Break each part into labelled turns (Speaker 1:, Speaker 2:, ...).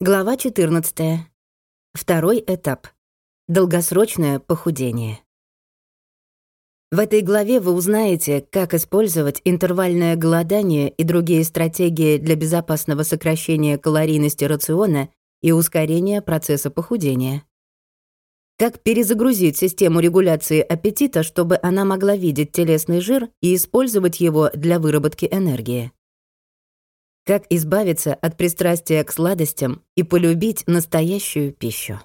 Speaker 1: Глава 14. Второй этап. Долгосрочное похудение. В этой главе вы узнаете, как использовать интервальное голодание и другие стратегии для безопасного сокращения калорийности рациона и ускорения процесса похудения. Как перезагрузить систему регуляции аппетита, чтобы она могла видеть телесный жир и использовать его для выработки энергии. Как избавиться от пристрастия к сладостям и полюбить настоящую пищу.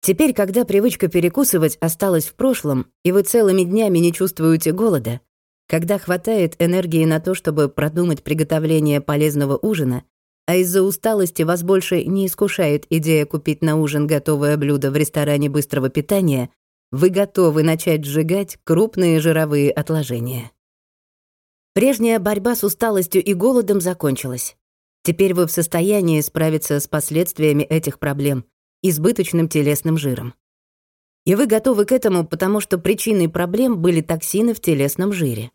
Speaker 1: Теперь, когда привычка перекусывать осталась в прошлом, и вы целыми днями не чувствуете голода, когда хватает энергии на то, чтобы продумать приготовление полезного ужина, а из-за усталости вас больше не искушает идея купить на ужин готовое блюдо в ресторане быстрого питания, вы готовы начать сжигать крупные жировые отложения. Прежняя борьба с усталостью и голодом закончилась. Теперь вы в состоянии справиться с последствиями этих проблем, избыточным телесным жиром. И вы готовы к этому, потому что причиной проблем были токсины в телесном жире.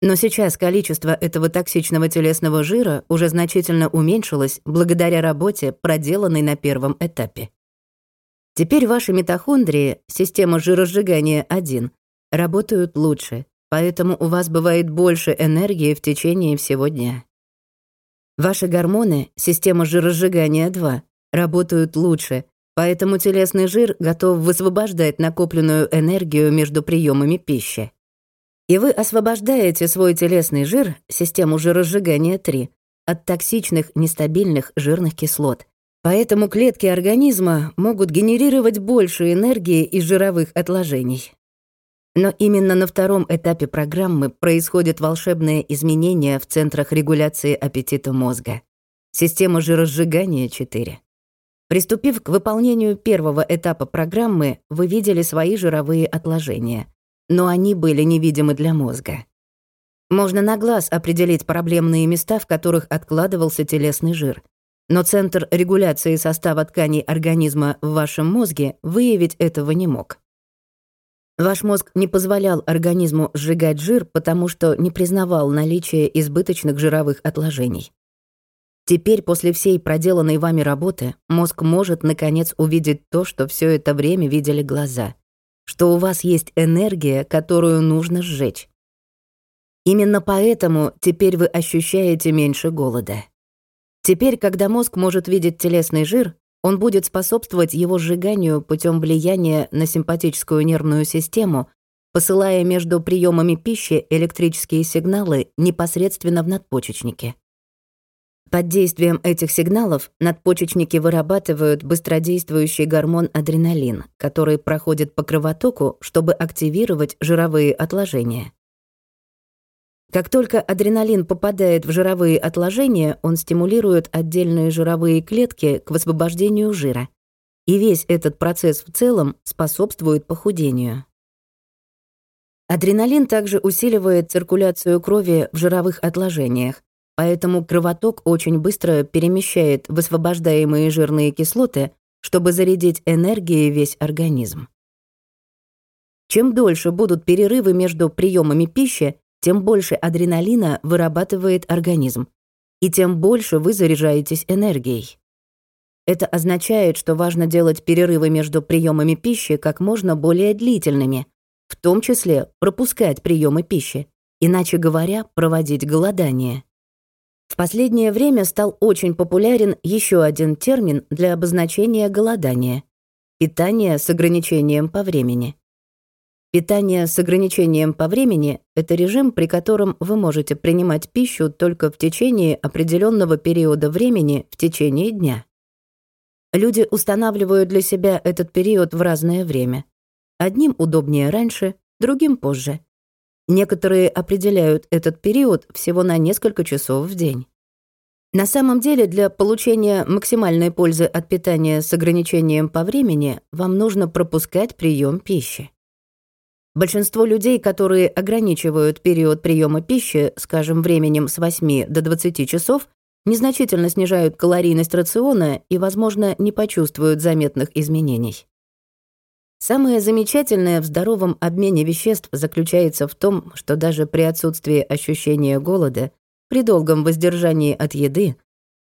Speaker 1: Но сейчас количество этого токсичного телесного жира уже значительно уменьшилось благодаря работе, проделанной на первом этапе. Теперь ваши митохондрии, система жиросжигания 1, работают лучше, поэтому у вас бывает больше энергии в течение всего дня. Ваши гормоны, система жиросжигания 2, работают лучше, поэтому телесный жир готов высвобождать накопленную энергию между приемами пищи. И вы освобождаете свой телесный жир, систему жиросжигания 3, от токсичных, нестабильных жирных кислот. Поэтому клетки организма могут генерировать больше энергии из жировых отложений. Но именно на втором этапе программы происходят волшебные изменения в центрах регуляции аппетита мозга. Система жиросжигания 4. Приступив к выполнению первого этапа программы, вы видели свои жировые отложения, но они были невидимы для мозга. Можно на глаз определить проблемные места, в которых откладывался телесный жир. Но центр регуляции состава тканей организма в вашем мозге выявить этого не мог. Ваш мозг не позволял организму сжигать жир, потому что не признавал наличие избыточных жировых отложений. Теперь, после всей проделанной вами работы, мозг может, наконец, увидеть то, что все это время видели глаза. Что у вас есть энергия, которую нужно сжечь. Именно поэтому теперь вы ощущаете меньше голода. Теперь, когда мозг может видеть телесный жир, он будет способствовать его сжиганию путем влияния на симпатическую нервную систему, посылая между приемами пищи электрические сигналы непосредственно в надпочечнике. Под действием этих сигналов надпочечники вырабатывают быстродействующий гормон адреналин, который проходит по кровотоку, чтобы активировать жировые отложения. Как только адреналин попадает в жировые отложения, он стимулирует отдельные жировые клетки к высвобождению жира. И весь этот процесс в целом способствует похудению. Адреналин также усиливает циркуляцию крови в жировых отложениях, поэтому кровоток очень быстро перемещает высвобождаемые жирные кислоты, чтобы зарядить энергией весь организм. Чем дольше будут перерывы между приемами пищи, тем больше адреналина вырабатывает организм, и тем больше вы заряжаетесь энергией. Это означает, что важно делать перерывы между приемами пищи как можно более длительными, в том числе пропускать приемы пищи, иначе говоря, проводить голодание. В последнее время стал очень популярен еще один термин для обозначения голодания — питание с ограничением по времени. Питание с ограничением по времени — это режим, при котором вы можете принимать пищу только в течение определенного периода времени в течение дня. Люди устанавливают для себя этот период в разное время. Одним удобнее раньше, другим позже. Некоторые определяют этот период всего на несколько часов в день. На самом деле, для получения максимальной пользы от питания с ограничением по времени вам нужно пропускать прием пищи. Большинство людей, которые ограничивают период приема пищи, скажем, временем с 8 до 20 часов, незначительно снижают калорийность рациона и, возможно, не почувствуют заметных изменений. Самое замечательное в здоровом обмене веществ заключается в том, что даже при отсутствии ощущения голода, при долгом воздержании от еды,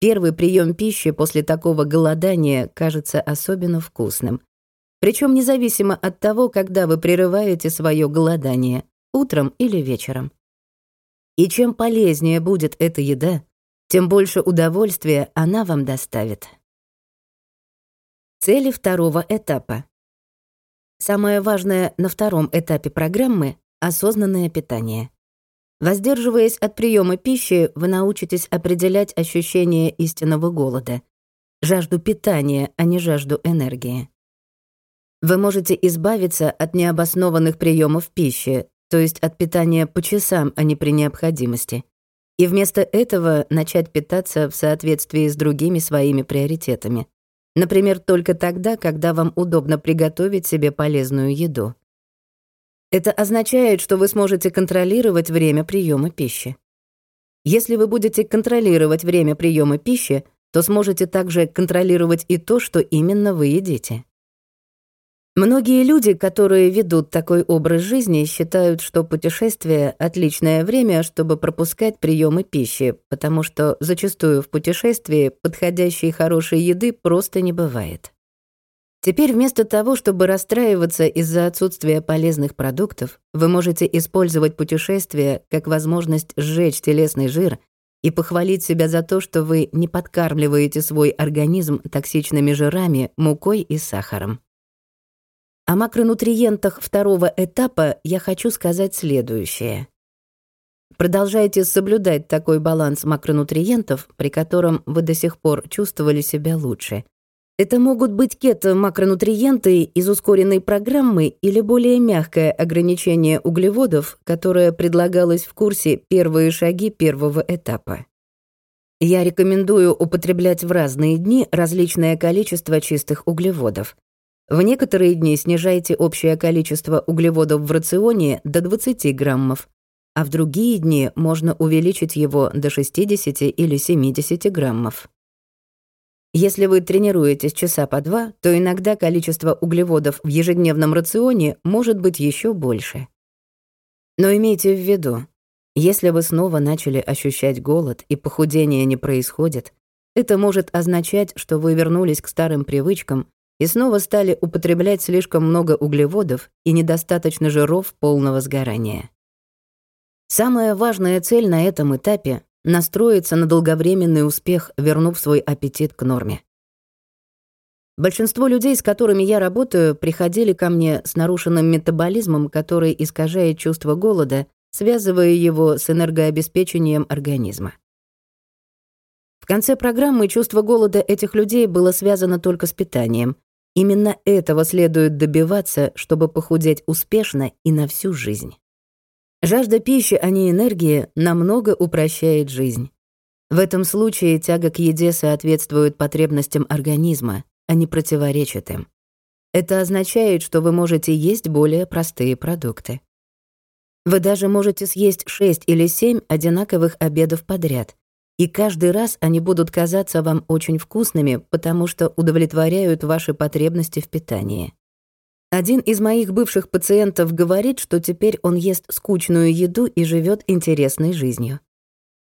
Speaker 1: Первый прием пищи после такого голодания кажется особенно вкусным. Причем независимо от того, когда вы прерываете свое голодание, утром или вечером. И чем полезнее будет эта еда, тем больше удовольствия она вам доставит. Цели второго этапа. Самое важное на втором этапе программы — осознанное питание. Воздерживаясь от приема пищи, вы научитесь определять ощущение истинного голода, жажду питания, а не жажду энергии. Вы можете избавиться от необоснованных приемов пищи, то есть от питания по часам, а не при необходимости, и вместо этого начать питаться в соответствии с другими своими приоритетами. Например, только тогда, когда вам удобно приготовить себе полезную еду. Это означает, что вы сможете контролировать время приема пищи. Если вы будете контролировать время приема пищи, то сможете также контролировать и то, что именно вы едите. Многие люди, которые ведут такой образ жизни, считают, что путешествие — отличное время, чтобы пропускать приемы пищи, потому что зачастую в путешествии подходящей хорошей еды просто не бывает. Теперь вместо того, чтобы расстраиваться из-за отсутствия полезных продуктов, вы можете использовать путешествие как возможность сжечь телесный жир и похвалить себя за то, что вы не подкармливаете свой организм токсичными жирами, мукой и сахаром. О макронутриентах второго этапа я хочу сказать следующее. Продолжайте соблюдать такой баланс макронутриентов, при котором вы до сих пор чувствовали себя лучше, это могут быть кето-макронутриенты из ускоренной программы или более мягкое ограничение углеводов, которое предлагалось в курсе «Первые шаги первого этапа». Я рекомендую употреблять в разные дни различное количество чистых углеводов. В некоторые дни снижайте общее количество углеводов в рационе до 20 граммов, а в другие дни можно увеличить его до 60 или 70 граммов. Если вы тренируетесь часа по два, то иногда количество углеводов в ежедневном рационе может быть еще больше. Но имейте в виду, если вы снова начали ощущать голод и похудение не происходит, это может означать, что вы вернулись к старым привычкам и снова стали употреблять слишком много углеводов и недостаточно жиров полного сгорания. Самая важная цель на этом этапе настроиться на долговременный успех, вернув свой аппетит к норме. Большинство людей, с которыми я работаю, приходили ко мне с нарушенным метаболизмом, который искажает чувство голода, связывая его с энергообеспечением организма. В конце программы чувство голода этих людей было связано только с питанием. Именно этого следует добиваться, чтобы похудеть успешно и на всю жизнь. Жажда пищи, а не энергии, намного упрощает жизнь. В этом случае тяга к еде соответствует потребностям организма, а не противоречит им. Это означает, что вы можете есть более простые продукты. Вы даже можете съесть 6 или 7 одинаковых обедов подряд, и каждый раз они будут казаться вам очень вкусными, потому что удовлетворяют ваши потребности в питании. Один из моих бывших пациентов говорит, что теперь он ест скучную еду и живет интересной жизнью.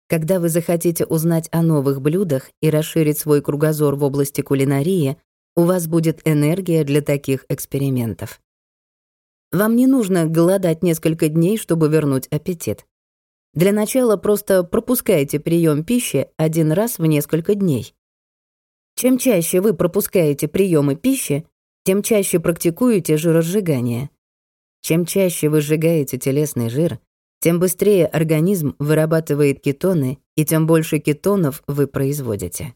Speaker 1: Когда вы захотите узнать о новых блюдах и расширить свой кругозор в области кулинарии, у вас будет энергия для таких экспериментов. Вам не нужно голодать несколько дней, чтобы вернуть аппетит. Для начала просто пропускайте прием пищи один раз в несколько дней. Чем чаще вы пропускаете приемы пищи, тем чаще практикуете жиросжигание. Чем чаще вы сжигаете телесный жир, тем быстрее организм вырабатывает кетоны, и тем больше кетонов вы производите.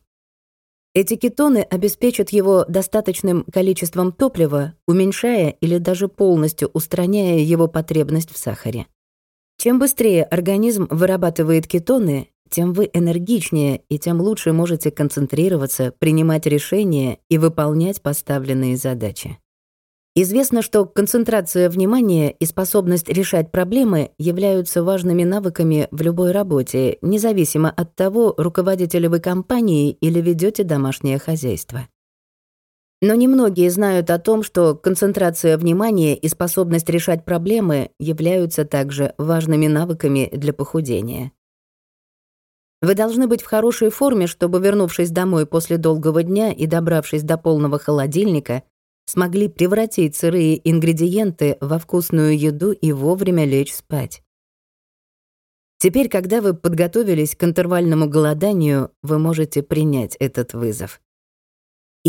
Speaker 1: Эти кетоны обеспечат его достаточным количеством топлива, уменьшая или даже полностью устраняя его потребность в сахаре. Чем быстрее организм вырабатывает кетоны, тем вы энергичнее и тем лучше можете концентрироваться, принимать решения и выполнять поставленные задачи. Известно, что концентрация внимания и способность решать проблемы являются важными навыками в любой работе, независимо от того, руководитель вы компании или ведете домашнее хозяйство. Но немногие знают о том, что концентрация внимания и способность решать проблемы являются также важными навыками для похудения. Вы должны быть в хорошей форме, чтобы, вернувшись домой после долгого дня и добравшись до полного холодильника, смогли превратить сырые ингредиенты во вкусную еду и вовремя лечь спать. Теперь, когда вы подготовились к интервальному голоданию, вы можете принять этот вызов.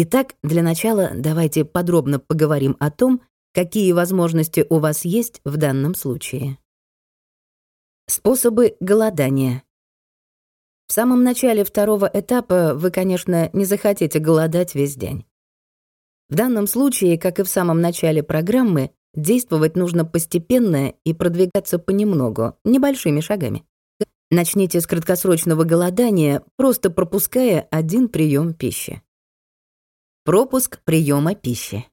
Speaker 1: Итак, для начала давайте подробно поговорим о том, какие возможности у вас есть в данном случае. Способы голодания. В самом начале второго этапа вы, конечно, не захотите голодать весь день. В данном случае, как и в самом начале программы, действовать нужно постепенно и продвигаться понемногу, небольшими шагами. Начните с краткосрочного голодания, просто пропуская один прием пищи. Пропуск приема пищи.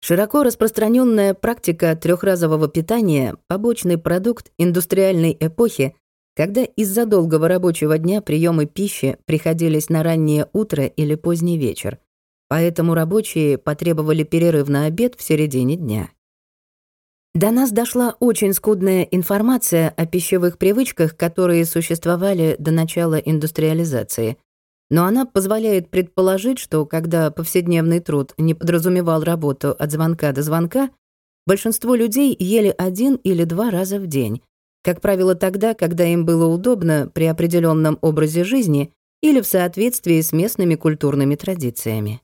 Speaker 1: Широко распространенная практика трехразового питания – побочный продукт индустриальной эпохи, когда из-за долгого рабочего дня приемы пищи приходились на раннее утро или поздний вечер, поэтому рабочие потребовали перерыв на обед в середине дня. До нас дошла очень скудная информация о пищевых привычках, которые существовали до начала индустриализации – но она позволяет предположить, что когда повседневный труд не подразумевал работу от звонка до звонка, большинство людей ели один или два раза в день, как правило, тогда, когда им было удобно при определенном образе жизни или в соответствии с местными культурными традициями.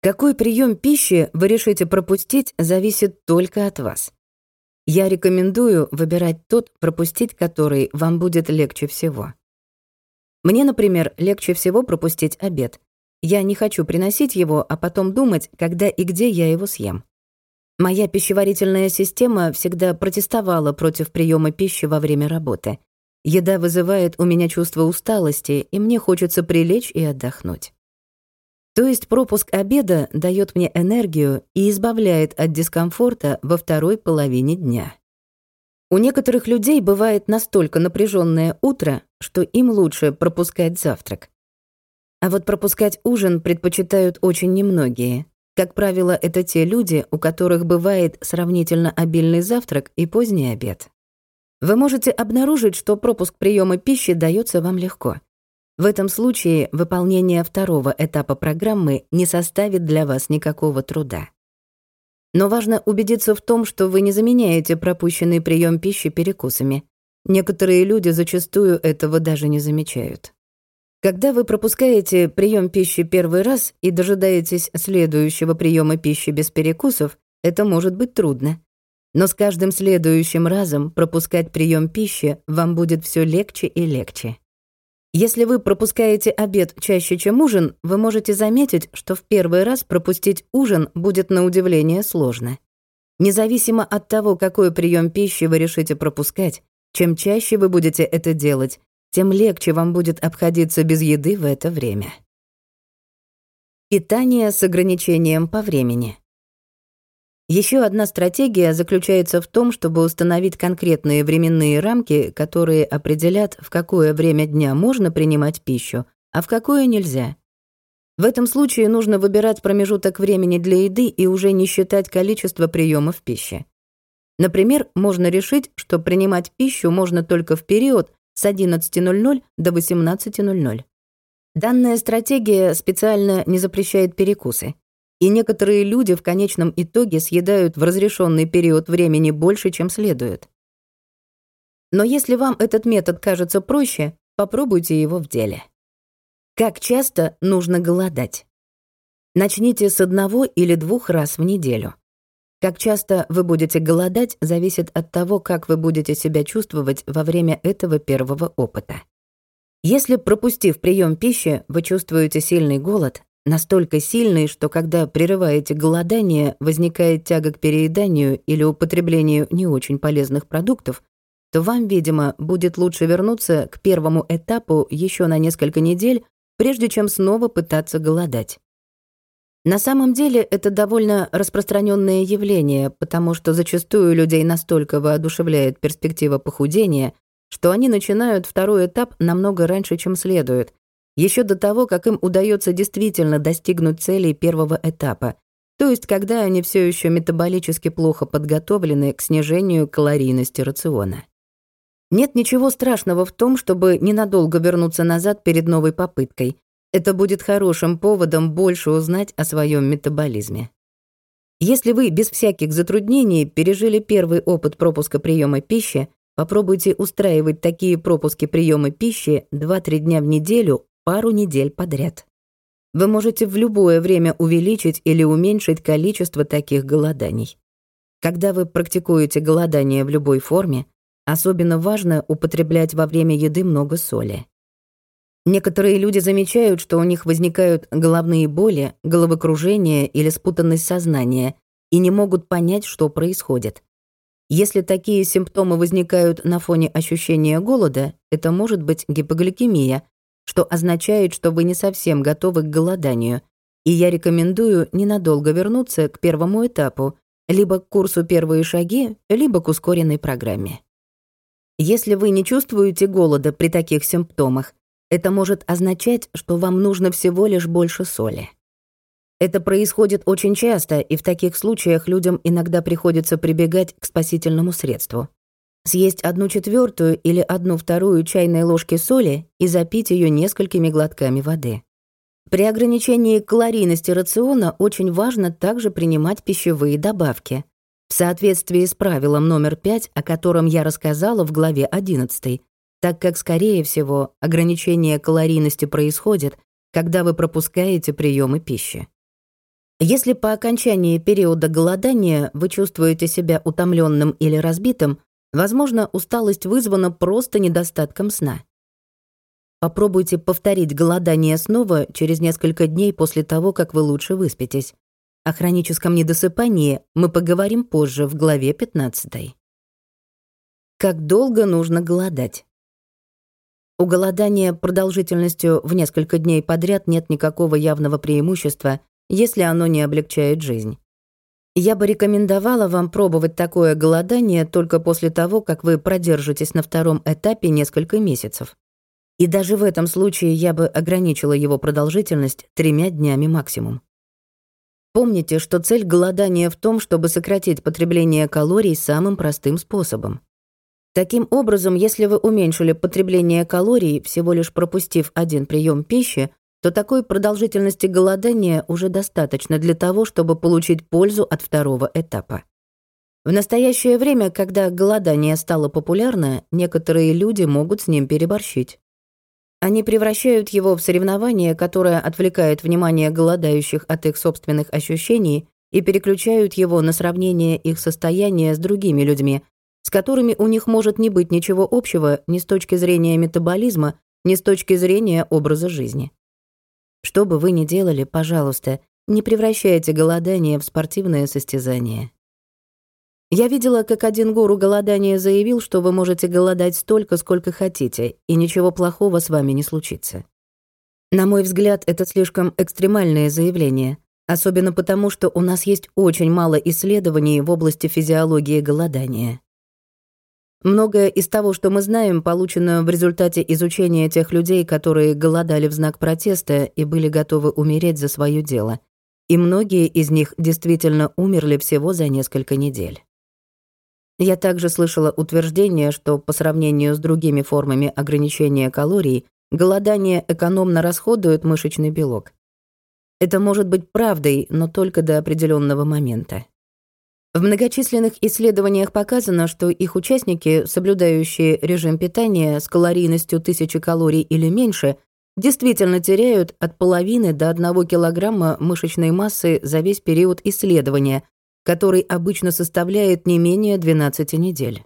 Speaker 1: Какой прием пищи вы решите пропустить, зависит только от вас. Я рекомендую выбирать тот, пропустить который вам будет легче всего. Мне, например, легче всего пропустить обед. Я не хочу приносить его, а потом думать, когда и где я его съем. Моя пищеварительная система всегда протестовала против приема пищи во время работы. Еда вызывает у меня чувство усталости, и мне хочется прилечь и отдохнуть. То есть пропуск обеда дает мне энергию и избавляет от дискомфорта во второй половине дня. У некоторых людей бывает настолько напряженное утро, что им лучше пропускать завтрак. А вот пропускать ужин предпочитают очень немногие. Как правило, это те люди, у которых бывает сравнительно обильный завтрак и поздний обед. Вы можете обнаружить, что пропуск приема пищи дается вам легко. В этом случае выполнение второго этапа программы не составит для вас никакого труда. Но важно убедиться в том, что вы не заменяете пропущенный прием пищи перекусами. Некоторые люди зачастую этого даже не замечают. Когда вы пропускаете прием пищи первый раз и дожидаетесь следующего приема пищи без перекусов, это может быть трудно. Но с каждым следующим разом пропускать прием пищи вам будет все легче и легче. Если вы пропускаете обед чаще, чем ужин, вы можете заметить, что в первый раз пропустить ужин будет на удивление сложно. Независимо от того, какой прием пищи вы решите пропускать, чем чаще вы будете это делать, тем легче вам будет обходиться без еды в это время. Питание с ограничением по времени. Еще одна стратегия заключается в том, чтобы установить конкретные временные рамки, которые определят, в какое время дня можно принимать пищу, а в какое нельзя. В этом случае нужно выбирать промежуток времени для еды и уже не считать количество приемов пищи. Например, можно решить, что принимать пищу можно только в период с 11.00 до 18.00. Данная стратегия специально не запрещает перекусы. И некоторые люди в конечном итоге съедают в разрешенный период времени больше, чем следует. Но если вам этот метод кажется проще, попробуйте его в деле. Как часто нужно голодать? Начните с одного или двух раз в неделю. Как часто вы будете голодать, зависит от того, как вы будете себя чувствовать во время этого первого опыта. Если, пропустив прием пищи, вы чувствуете сильный голод, Настолько сильный, что когда прерываете голодание, возникает тяга к перееданию или употреблению не очень полезных продуктов, то вам, видимо, будет лучше вернуться к первому этапу еще на несколько недель, прежде чем снова пытаться голодать. На самом деле это довольно распространенное явление, потому что зачастую людей настолько воодушевляет перспектива похудения, что они начинают второй этап намного раньше, чем следует, еще до того, как им удается действительно достигнуть целей первого этапа, то есть когда они все еще метаболически плохо подготовлены к снижению калорийности рациона. Нет ничего страшного в том, чтобы ненадолго вернуться назад перед новой попыткой. Это будет хорошим поводом больше узнать о своем метаболизме. Если вы без всяких затруднений пережили первый опыт пропуска приема пищи, попробуйте устраивать такие пропуски приема пищи 2-3 дня в неделю пару недель подряд. Вы можете в любое время увеличить или уменьшить количество таких голоданий. Когда вы практикуете голодание в любой форме, особенно важно употреблять во время еды много соли. Некоторые люди замечают, что у них возникают головные боли, головокружение или спутанность сознания и не могут понять, что происходит. Если такие симптомы возникают на фоне ощущения голода, это может быть гипогликемия, что означает, что вы не совсем готовы к голоданию, и я рекомендую ненадолго вернуться к первому этапу, либо к курсу «Первые шаги», либо к ускоренной программе. Если вы не чувствуете голода при таких симптомах, это может означать, что вам нужно всего лишь больше соли. Это происходит очень часто, и в таких случаях людям иногда приходится прибегать к спасительному средству. Съесть одну четвертую или одну вторую чайной ложки соли и запить ее несколькими глотками воды. При ограничении калорийности рациона очень важно также принимать пищевые добавки. В соответствии с правилом номер 5, о котором я рассказала в главе 11, так как, скорее всего, ограничение калорийности происходит, когда вы пропускаете приемы пищи. Если по окончании периода голодания вы чувствуете себя утомленным или разбитым, возможно, усталость вызвана просто недостатком сна. Попробуйте повторить голодание снова через несколько дней после того, как вы лучше выспитесь. О хроническом недосыпании мы поговорим позже в главе 15. Как долго нужно голодать? У голодания продолжительностью в несколько дней подряд нет никакого явного преимущества, если оно не облегчает жизнь. Я бы рекомендовала вам пробовать такое голодание только после того, как вы продержитесь на втором этапе несколько месяцев. И даже в этом случае я бы ограничила его продолжительность тремя днями максимум. Помните, что цель голодания в том, чтобы сократить потребление калорий самым простым способом. Таким образом, если вы уменьшили потребление калорий, всего лишь пропустив один прием пищи, то такой продолжительности голодания уже достаточно для того, чтобы получить пользу от второго этапа. В настоящее время, когда голодание стало популярно, некоторые люди могут с ним переборщить. Они превращают его в соревнование, которое отвлекает внимание голодающих от их собственных ощущений и переключают его на сравнение их состояния с другими людьми, с которыми у них может не быть ничего общего ни с точки зрения метаболизма, ни с точки зрения образа жизни. Что бы вы ни делали, пожалуйста, не превращайте голодание в спортивное состязание. Я видела, как один гуру голодания заявил, что вы можете голодать столько, сколько хотите, и ничего плохого с вами не случится. На мой взгляд, это слишком экстремальное заявление, особенно потому, что у нас есть очень мало исследований в области физиологии голодания. Многое из того, что мы знаем, получено в результате изучения тех людей, которые голодали в знак протеста и были готовы умереть за свое дело. И многие из них действительно умерли всего за несколько недель. Я также слышала утверждение, что по сравнению с другими формами ограничения калорий, голодание экономно расходует мышечный белок. Это может быть правдой, но только до определенного момента. В многочисленных исследованиях показано, что их участники, соблюдающие режим питания с калорийностью 1000 калорий или меньше, действительно теряют от половины до 1 килограмма мышечной массы за весь период исследования, который обычно составляет не менее 12 недель.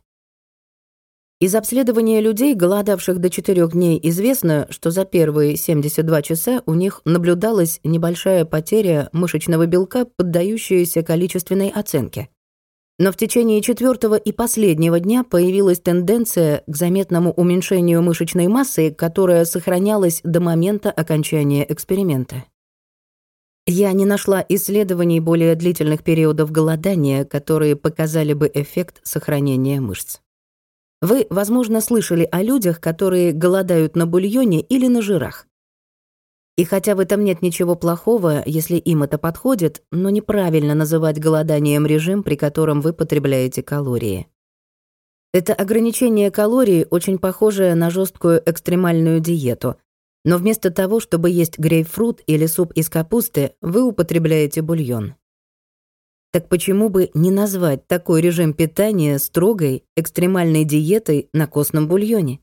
Speaker 1: Из обследования людей, голодавших до 4 дней, известно, что за первые 72 часа у них наблюдалась небольшая потеря мышечного белка, поддающаяся количественной оценке. Но в течение четвертого и последнего дня появилась тенденция к заметному уменьшению мышечной массы, которая сохранялась до момента окончания эксперимента. Я не нашла исследований более длительных периодов голодания, которые показали бы эффект сохранения мышц. Вы, возможно, слышали о людях, которые голодают на бульоне или на жирах. И хотя в этом нет ничего плохого, если им это подходит, но неправильно называть голоданием режим, при котором вы потребляете калории. Это ограничение калорий очень похоже на жесткую экстремальную диету, но вместо того, чтобы есть грейпфрут или суп из капусты, вы употребляете бульон. Так почему бы не назвать такой режим питания строгой экстремальной диетой на костном бульоне?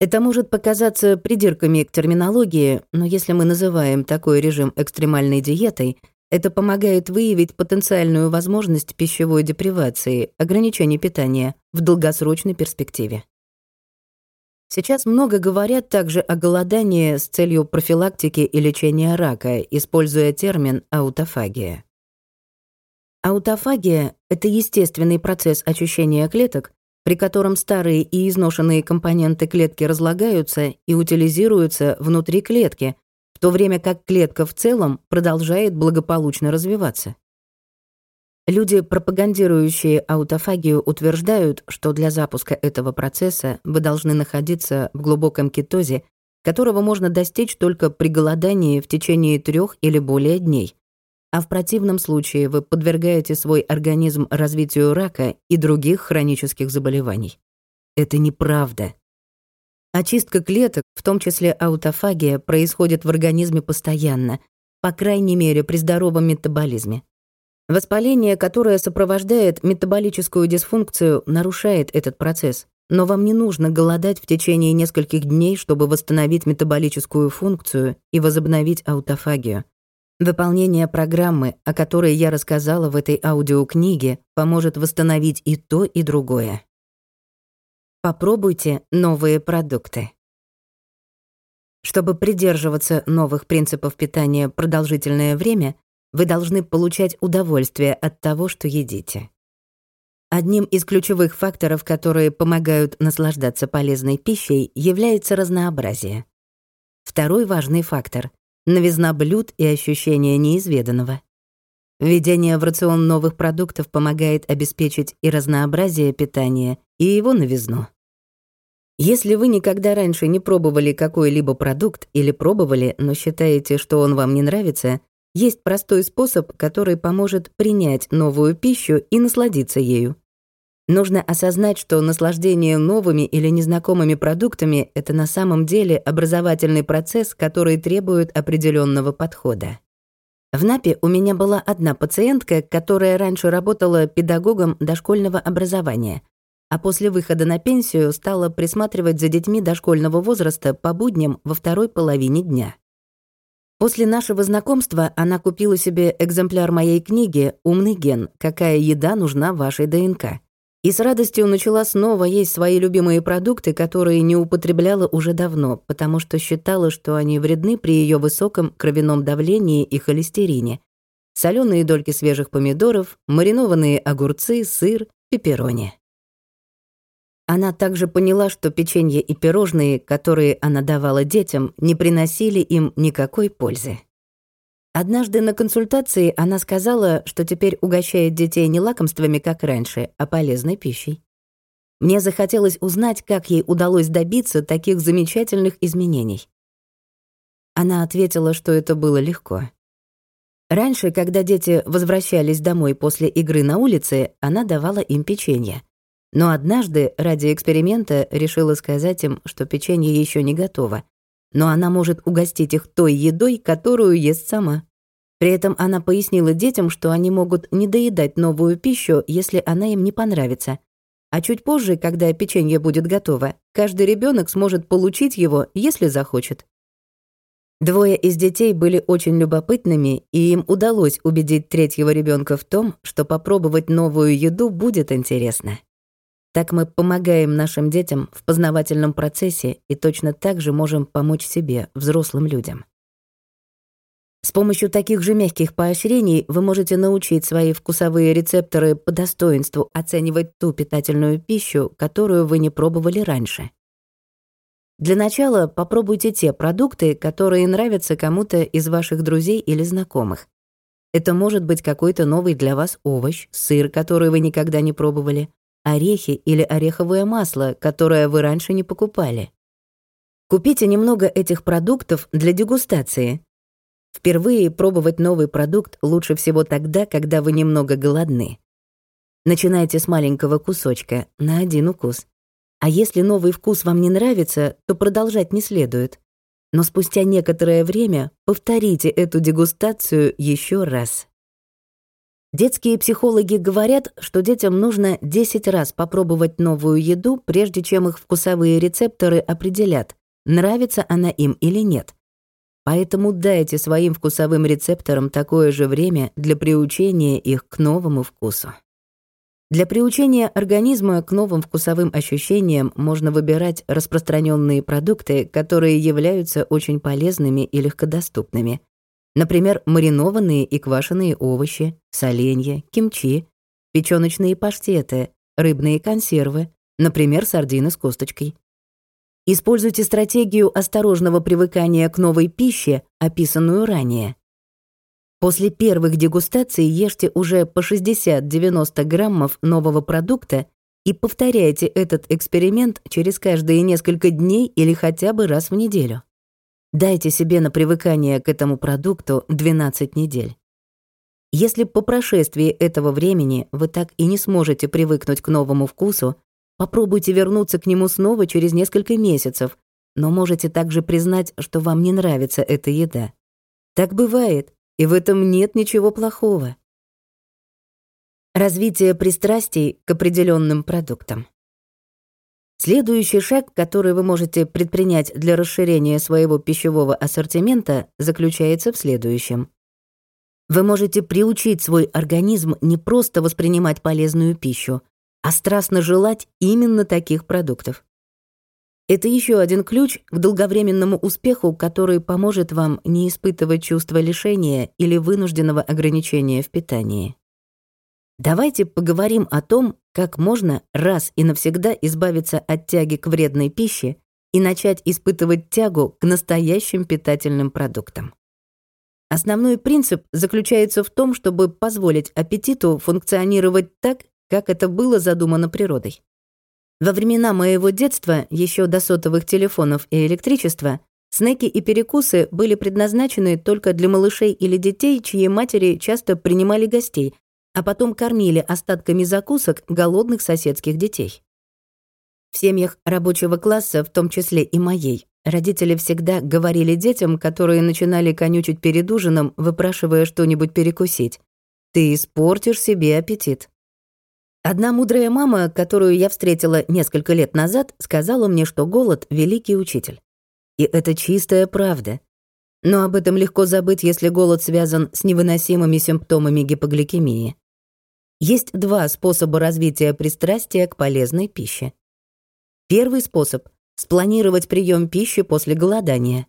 Speaker 1: Это может показаться придирками к терминологии, но если мы называем такой режим экстремальной диетой, это помогает выявить потенциальную возможность пищевой депривации, ограничения питания в долгосрочной перспективе. Сейчас много говорят также о голодании с целью профилактики и лечения рака, используя термин аутофагия. Аутофагия — это естественный процесс очищения клеток, при котором старые и изношенные компоненты клетки разлагаются и утилизируются внутри клетки, в то время как клетка в целом продолжает благополучно развиваться. Люди, пропагандирующие аутофагию, утверждают, что для запуска этого процесса вы должны находиться в глубоком кетозе, которого можно достичь только при голодании в течение трех или более дней. А в противном случае вы подвергаете свой организм развитию рака и других хронических заболеваний. Это неправда. Очистка клеток, в том числе аутофагия, происходит в организме постоянно, по крайней мере при здоровом метаболизме. Воспаление, которое сопровождает метаболическую дисфункцию, нарушает этот процесс, но вам не нужно голодать в течение нескольких дней, чтобы восстановить метаболическую функцию и возобновить аутофагию. Выполнение программы, о которой я рассказала в этой аудиокниге, поможет восстановить и то, и другое. Попробуйте новые продукты. Чтобы придерживаться новых принципов питания продолжительное время, вы должны получать удовольствие от того, что едите. Одним из ключевых факторов, которые помогают наслаждаться полезной пищей, является разнообразие. Второй важный фактор — новизна блюд и ощущение неизведанного. Введение в рацион новых продуктов помогает обеспечить и разнообразие питания, и его новизну. Если вы никогда раньше не пробовали какой-либо продукт или пробовали, но считаете, что он вам не нравится, есть простой способ, который поможет принять новую пищу и насладиться ею. Нужно осознать, что наслаждение новыми или незнакомыми продуктами — это на самом деле образовательный процесс, который требует определенного подхода. В НАПе у меня была одна пациентка, которая раньше работала педагогом дошкольного образования, а после выхода на пенсию стала присматривать за детьми дошкольного возраста по будням во второй половине дня. После нашего знакомства она купила себе экземпляр моей книги «Умный ген. Какая еда нужна вашей ДНК?» И с радостью начала снова есть свои любимые продукты, которые не употребляла уже давно, потому что считала, что они вредны при ее высоком кровяном давлении и холестерине. Соленые дольки свежих помидоров, маринованные огурцы, сыр, пепперони. Она также поняла, что печенье и пирожные, которые она давала детям, не приносили им никакой пользы. Однажды на консультации она сказала, что теперь угощает детей не лакомствами, как раньше, а полезной пищей. Мне захотелось узнать, как ей удалось добиться таких замечательных изменений. Она ответила, что это было легко. Раньше, когда дети возвращались домой после игры на улице, она давала им печенье. Но однажды ради эксперимента решила сказать им, что печенье еще не готово, но она может угостить их той едой, которую ест сама. При этом она пояснила детям, что они могут не доедать новую пищу, если она им не понравится. А чуть позже, когда печенье будет готово, каждый ребенок сможет получить его, если захочет. Двое из детей были очень любопытными, и им удалось убедить третьего ребенка в том, что попробовать новую еду будет интересно. Так мы помогаем нашим детям в познавательном процессе и точно так же можем помочь себе, взрослым людям. С помощью таких же мягких поощрений вы можете научить свои вкусовые рецепторы по достоинству оценивать ту питательную пищу, которую вы не пробовали раньше. Для начала попробуйте те продукты, которые нравятся кому-то из ваших друзей или знакомых. Это может быть какой-то новый для вас овощ, сыр, который вы никогда не пробовали, орехи или ореховое масло, которое вы раньше не покупали. Купите немного этих продуктов для дегустации. Впервые пробовать новый продукт лучше всего тогда, когда вы немного голодны. Начинайте с маленького кусочка, на один укус. А если новый вкус вам не нравится, то продолжать не следует. Но спустя некоторое время повторите эту дегустацию еще раз. Детские психологи говорят, что детям нужно 10 раз попробовать новую еду, прежде чем их вкусовые рецепторы определят, нравится она им или нет. Поэтому дайте своим вкусовым рецепторам такое же время для приучения их к новому вкусу. Для приучения организма к новым вкусовым ощущениям можно выбирать распространенные продукты, которые являются очень полезными и легкодоступными. Например, маринованные и квашеные овощи, соленья, кимчи, печёночные паштеты, рыбные консервы, например, сардины с косточкой. Используйте стратегию осторожного привыкания к новой пище, описанную ранее. После первых дегустаций ешьте уже по 60-90 граммов нового продукта и повторяйте этот эксперимент через каждые несколько дней или хотя бы раз в неделю. Дайте себе на привыкание к этому продукту 12 недель. Если по прошествии этого времени вы так и не сможете привыкнуть к новому вкусу, попробуйте вернуться к нему снова через несколько месяцев, но можете также признать, что вам не нравится эта еда. Так бывает, и в этом нет ничего плохого. Развитие пристрастий к определенным продуктам. Следующий шаг, который вы можете предпринять для расширения своего пищевого ассортимента, заключается в следующем. Вы можете приучить свой организм не просто воспринимать полезную пищу, а страстно желать именно таких продуктов. Это еще один ключ к долговременному успеху, который поможет вам не испытывать чувство лишения или вынужденного ограничения в питании. Давайте поговорим о том, как можно раз и навсегда избавиться от тяги к вредной пище и начать испытывать тягу к настоящим питательным продуктам. Основной принцип заключается в том, чтобы позволить аппетиту функционировать так, как это было задумано природой. Во времена моего детства, еще до сотовых телефонов и электричества, снеки и перекусы были предназначены только для малышей или детей, чьи матери часто принимали гостей, а потом кормили остатками закусок голодных соседских детей. В семьях рабочего класса, в том числе и моей, родители всегда говорили детям, которые начинали конючить перед ужином, выпрашивая что-нибудь перекусить. «Ты испортишь себе аппетит». Одна мудрая мама, которую я встретила несколько лет назад, сказала мне, что голод — великий учитель. И это чистая правда. Но об этом легко забыть, если голод связан с невыносимыми симптомами гипогликемии. Есть два способа развития пристрастия к полезной пище. Первый способ — спланировать прием пищи после голодания.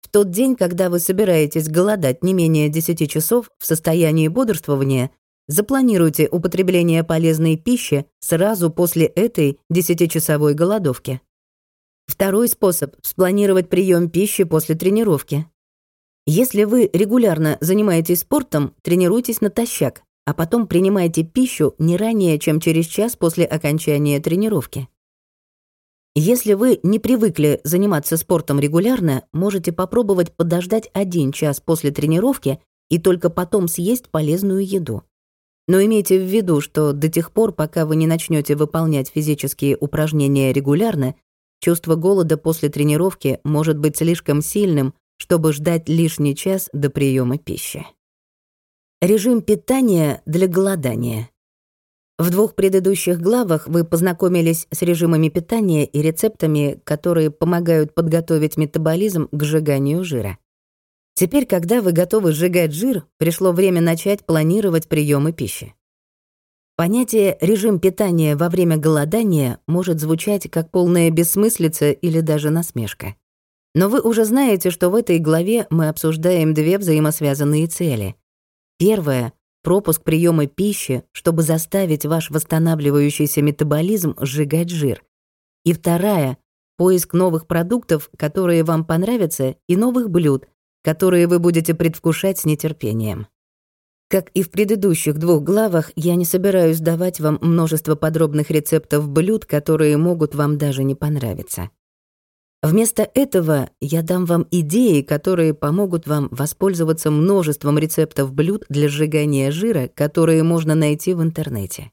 Speaker 1: В тот день, когда вы собираетесь голодать не менее 10 часов в состоянии бодрствования, запланируйте употребление полезной пищи сразу после этой 10-часовой голодовки. Второй способ — спланировать прием пищи после тренировки. Если вы регулярно занимаетесь спортом, тренируйтесь натощак, а потом принимайте пищу не ранее, чем через час после окончания тренировки. Если вы не привыкли заниматься спортом регулярно, можете попробовать подождать один час после тренировки и только потом съесть полезную еду. Но имейте в виду, что до тех пор, пока вы не начнете выполнять физические упражнения регулярно, чувство голода после тренировки может быть слишком сильным, чтобы ждать лишний час до приема пищи. Режим питания для голодания. В двух предыдущих главах вы познакомились с режимами питания и рецептами, которые помогают подготовить метаболизм к сжиганию жира. Теперь, когда вы готовы сжигать жир, пришло время начать планировать приемы пищи. Понятие «режим питания во время голодания» может звучать как полная бессмыслица или даже насмешка. Но вы уже знаете, что в этой главе мы обсуждаем две взаимосвязанные цели Первое — пропуск приема пищи, чтобы заставить ваш восстанавливающийся метаболизм сжигать жир. И вторая — поиск новых продуктов, которые вам понравятся, и новых блюд, которые вы будете предвкушать с нетерпением. Как и в предыдущих двух главах, я не собираюсь давать вам множество подробных рецептов блюд, которые могут вам даже не понравиться. Вместо этого я дам вам идеи, которые помогут вам воспользоваться множеством рецептов блюд для сжигания жира, которые можно найти в интернете.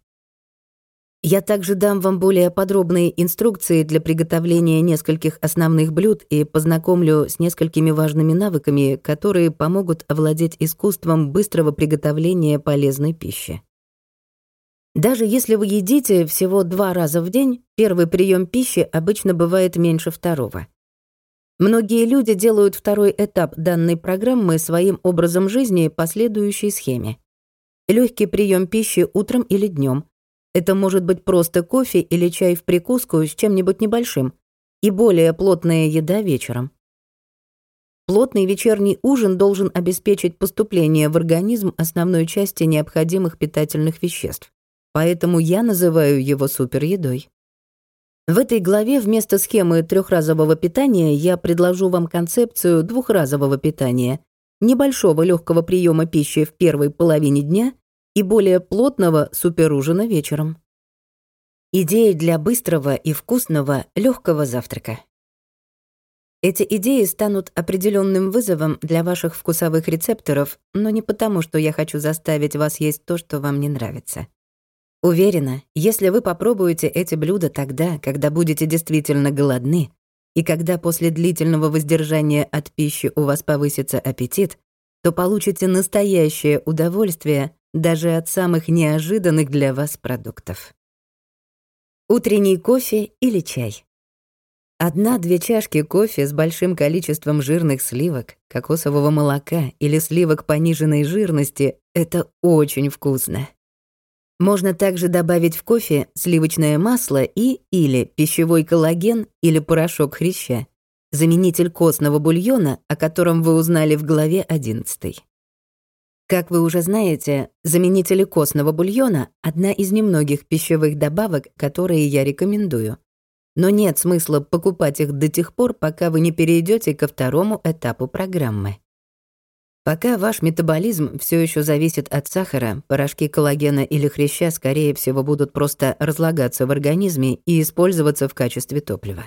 Speaker 1: Я также дам вам более подробные инструкции для приготовления нескольких основных блюд и познакомлю с несколькими важными навыками, которые помогут овладеть искусством быстрого приготовления полезной пищи. Даже если вы едите всего два раза в день, первый прием пищи обычно бывает меньше второго. Многие люди делают второй этап данной программы своим образом жизни по следующей схеме. Легкий прием пищи утром или днем, это может быть просто кофе или чай в прикуску с чем-нибудь небольшим и более плотная еда вечером. Плотный вечерний ужин должен обеспечить поступление в организм основной части необходимых питательных веществ. Поэтому я называю его супередой. В этой главе вместо схемы трехразового питания я предложу вам концепцию двухразового питания, небольшого легкого приема пищи в первой половине дня и более плотного суперужина вечером. Идеи для быстрого и вкусного легкого завтрака. Эти идеи станут определенным вызовом для ваших вкусовых рецепторов, но не потому, что я хочу заставить вас есть то, что вам не нравится. Уверена, если вы попробуете эти блюда тогда, когда будете действительно голодны, и когда после длительного воздержания от пищи у вас повысится аппетит, то получите настоящее удовольствие даже от самых неожиданных для вас продуктов. Утренний кофе или чай. Одна-две чашки кофе с большим количеством жирных сливок, кокосового молока или сливок пониженной жирности — это очень вкусно. Можно также добавить в кофе сливочное масло и или пищевой коллаген или порошок хряща, заменитель костного бульона, о котором вы узнали в главе 11. Как вы уже знаете, заменители костного бульона — одна из немногих пищевых добавок, которые я рекомендую. Но нет смысла покупать их до тех пор, пока вы не перейдете ко второму этапу программы. Пока ваш метаболизм все еще зависит от сахара, порошки коллагена или хряща, скорее всего, будут просто разлагаться в организме и использоваться в качестве топлива.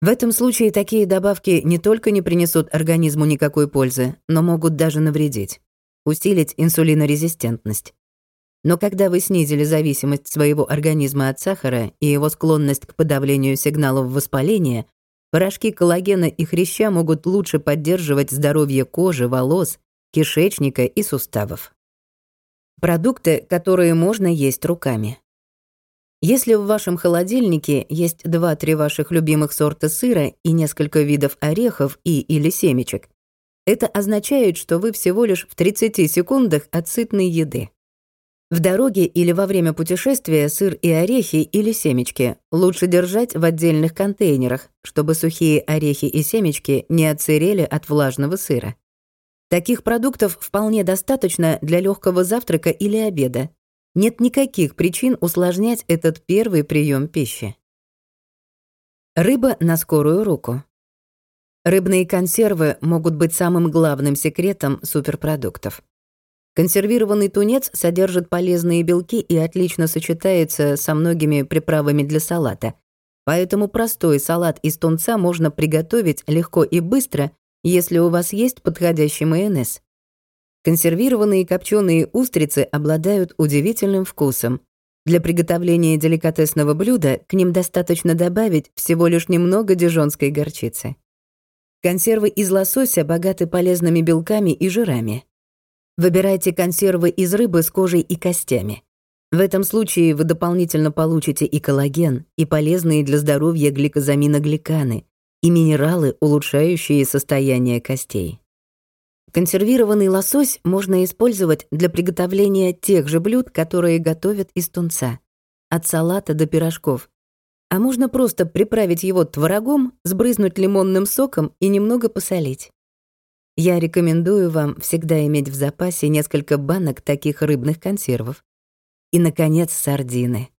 Speaker 1: В этом случае такие добавки не только не принесут организму никакой пользы, но могут даже навредить, усилить инсулинорезистентность. Но когда вы снизили зависимость своего организма от сахара и его склонность к подавлению сигналов воспаления, порошки коллагена и хряща могут лучше поддерживать здоровье кожи, волос, кишечника и суставов. Продукты, которые можно есть руками. Если в вашем холодильнике есть 2-3 ваших любимых сорта сыра и несколько видов орехов и или семечек, это означает, что вы всего лишь в 30 секундах от сытной еды. В дороге или во время путешествия сыр и орехи или семечки лучше держать в отдельных контейнерах, чтобы сухие орехи и семечки не отсырели от влажного сыра. Таких продуктов вполне достаточно для легкого завтрака или обеда, нет никаких причин усложнять этот первый прием пищи. Рыба на скорую руку. Рыбные консервы могут быть самым главным секретом суперпродуктов. Консервированный тунец содержит полезные белки и отлично сочетается со многими приправами для салата. Поэтому простой салат из тунца можно приготовить легко и быстро, если у вас есть подходящий майонез. Консервированные копченые устрицы обладают удивительным вкусом. Для приготовления деликатесного блюда к ним достаточно добавить всего лишь немного дижонской горчицы. Консервы из лосося богаты полезными белками и жирами. Выбирайте консервы из рыбы с кожей и костями. В этом случае вы дополнительно получите и коллаген, и полезные для здоровья гликозаминогликаны, и минералы, улучшающие состояние костей. Консервированный лосось можно использовать для приготовления тех же блюд, которые готовят из тунца. От салата до пирожков. А можно просто приправить его творогом, сбрызнуть лимонным соком и немного посолить. Я рекомендую вам всегда иметь в запасе несколько банок таких рыбных консервов. И, наконец, сардины.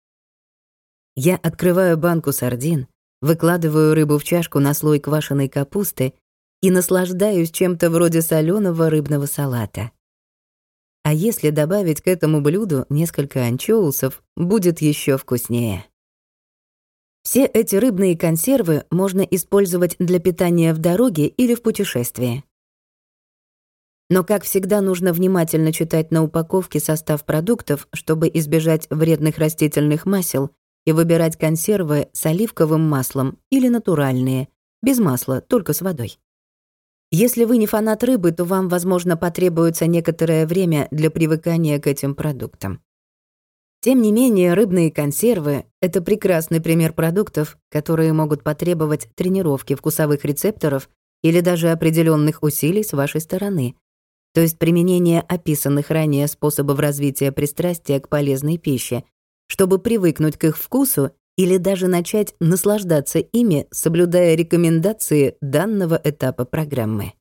Speaker 1: Я открываю банку сардин, выкладываю рыбу в чашку на слой квашеной капусты и наслаждаюсь чем-то вроде соленого рыбного салата. А если добавить к этому блюду несколько анчоусов, будет еще вкуснее. Все эти рыбные консервы можно использовать для питания в дороге или в путешествии. Но, как всегда, нужно внимательно читать на упаковке состав продуктов, чтобы избежать вредных растительных масел и выбирать консервы с оливковым маслом или натуральные, без масла, только с водой. Если вы не фанат рыбы, то вам, возможно, потребуется некоторое время для привыкания к этим продуктам. Тем не менее, рыбные консервы — это прекрасный пример продуктов, которые могут потребовать тренировки вкусовых рецепторов или даже определенных усилий с вашей стороны, то есть применение описанных ранее способов развития пристрастия к полезной пище, чтобы привыкнуть к их вкусу или даже начать наслаждаться ими, соблюдая рекомендации данного этапа программы.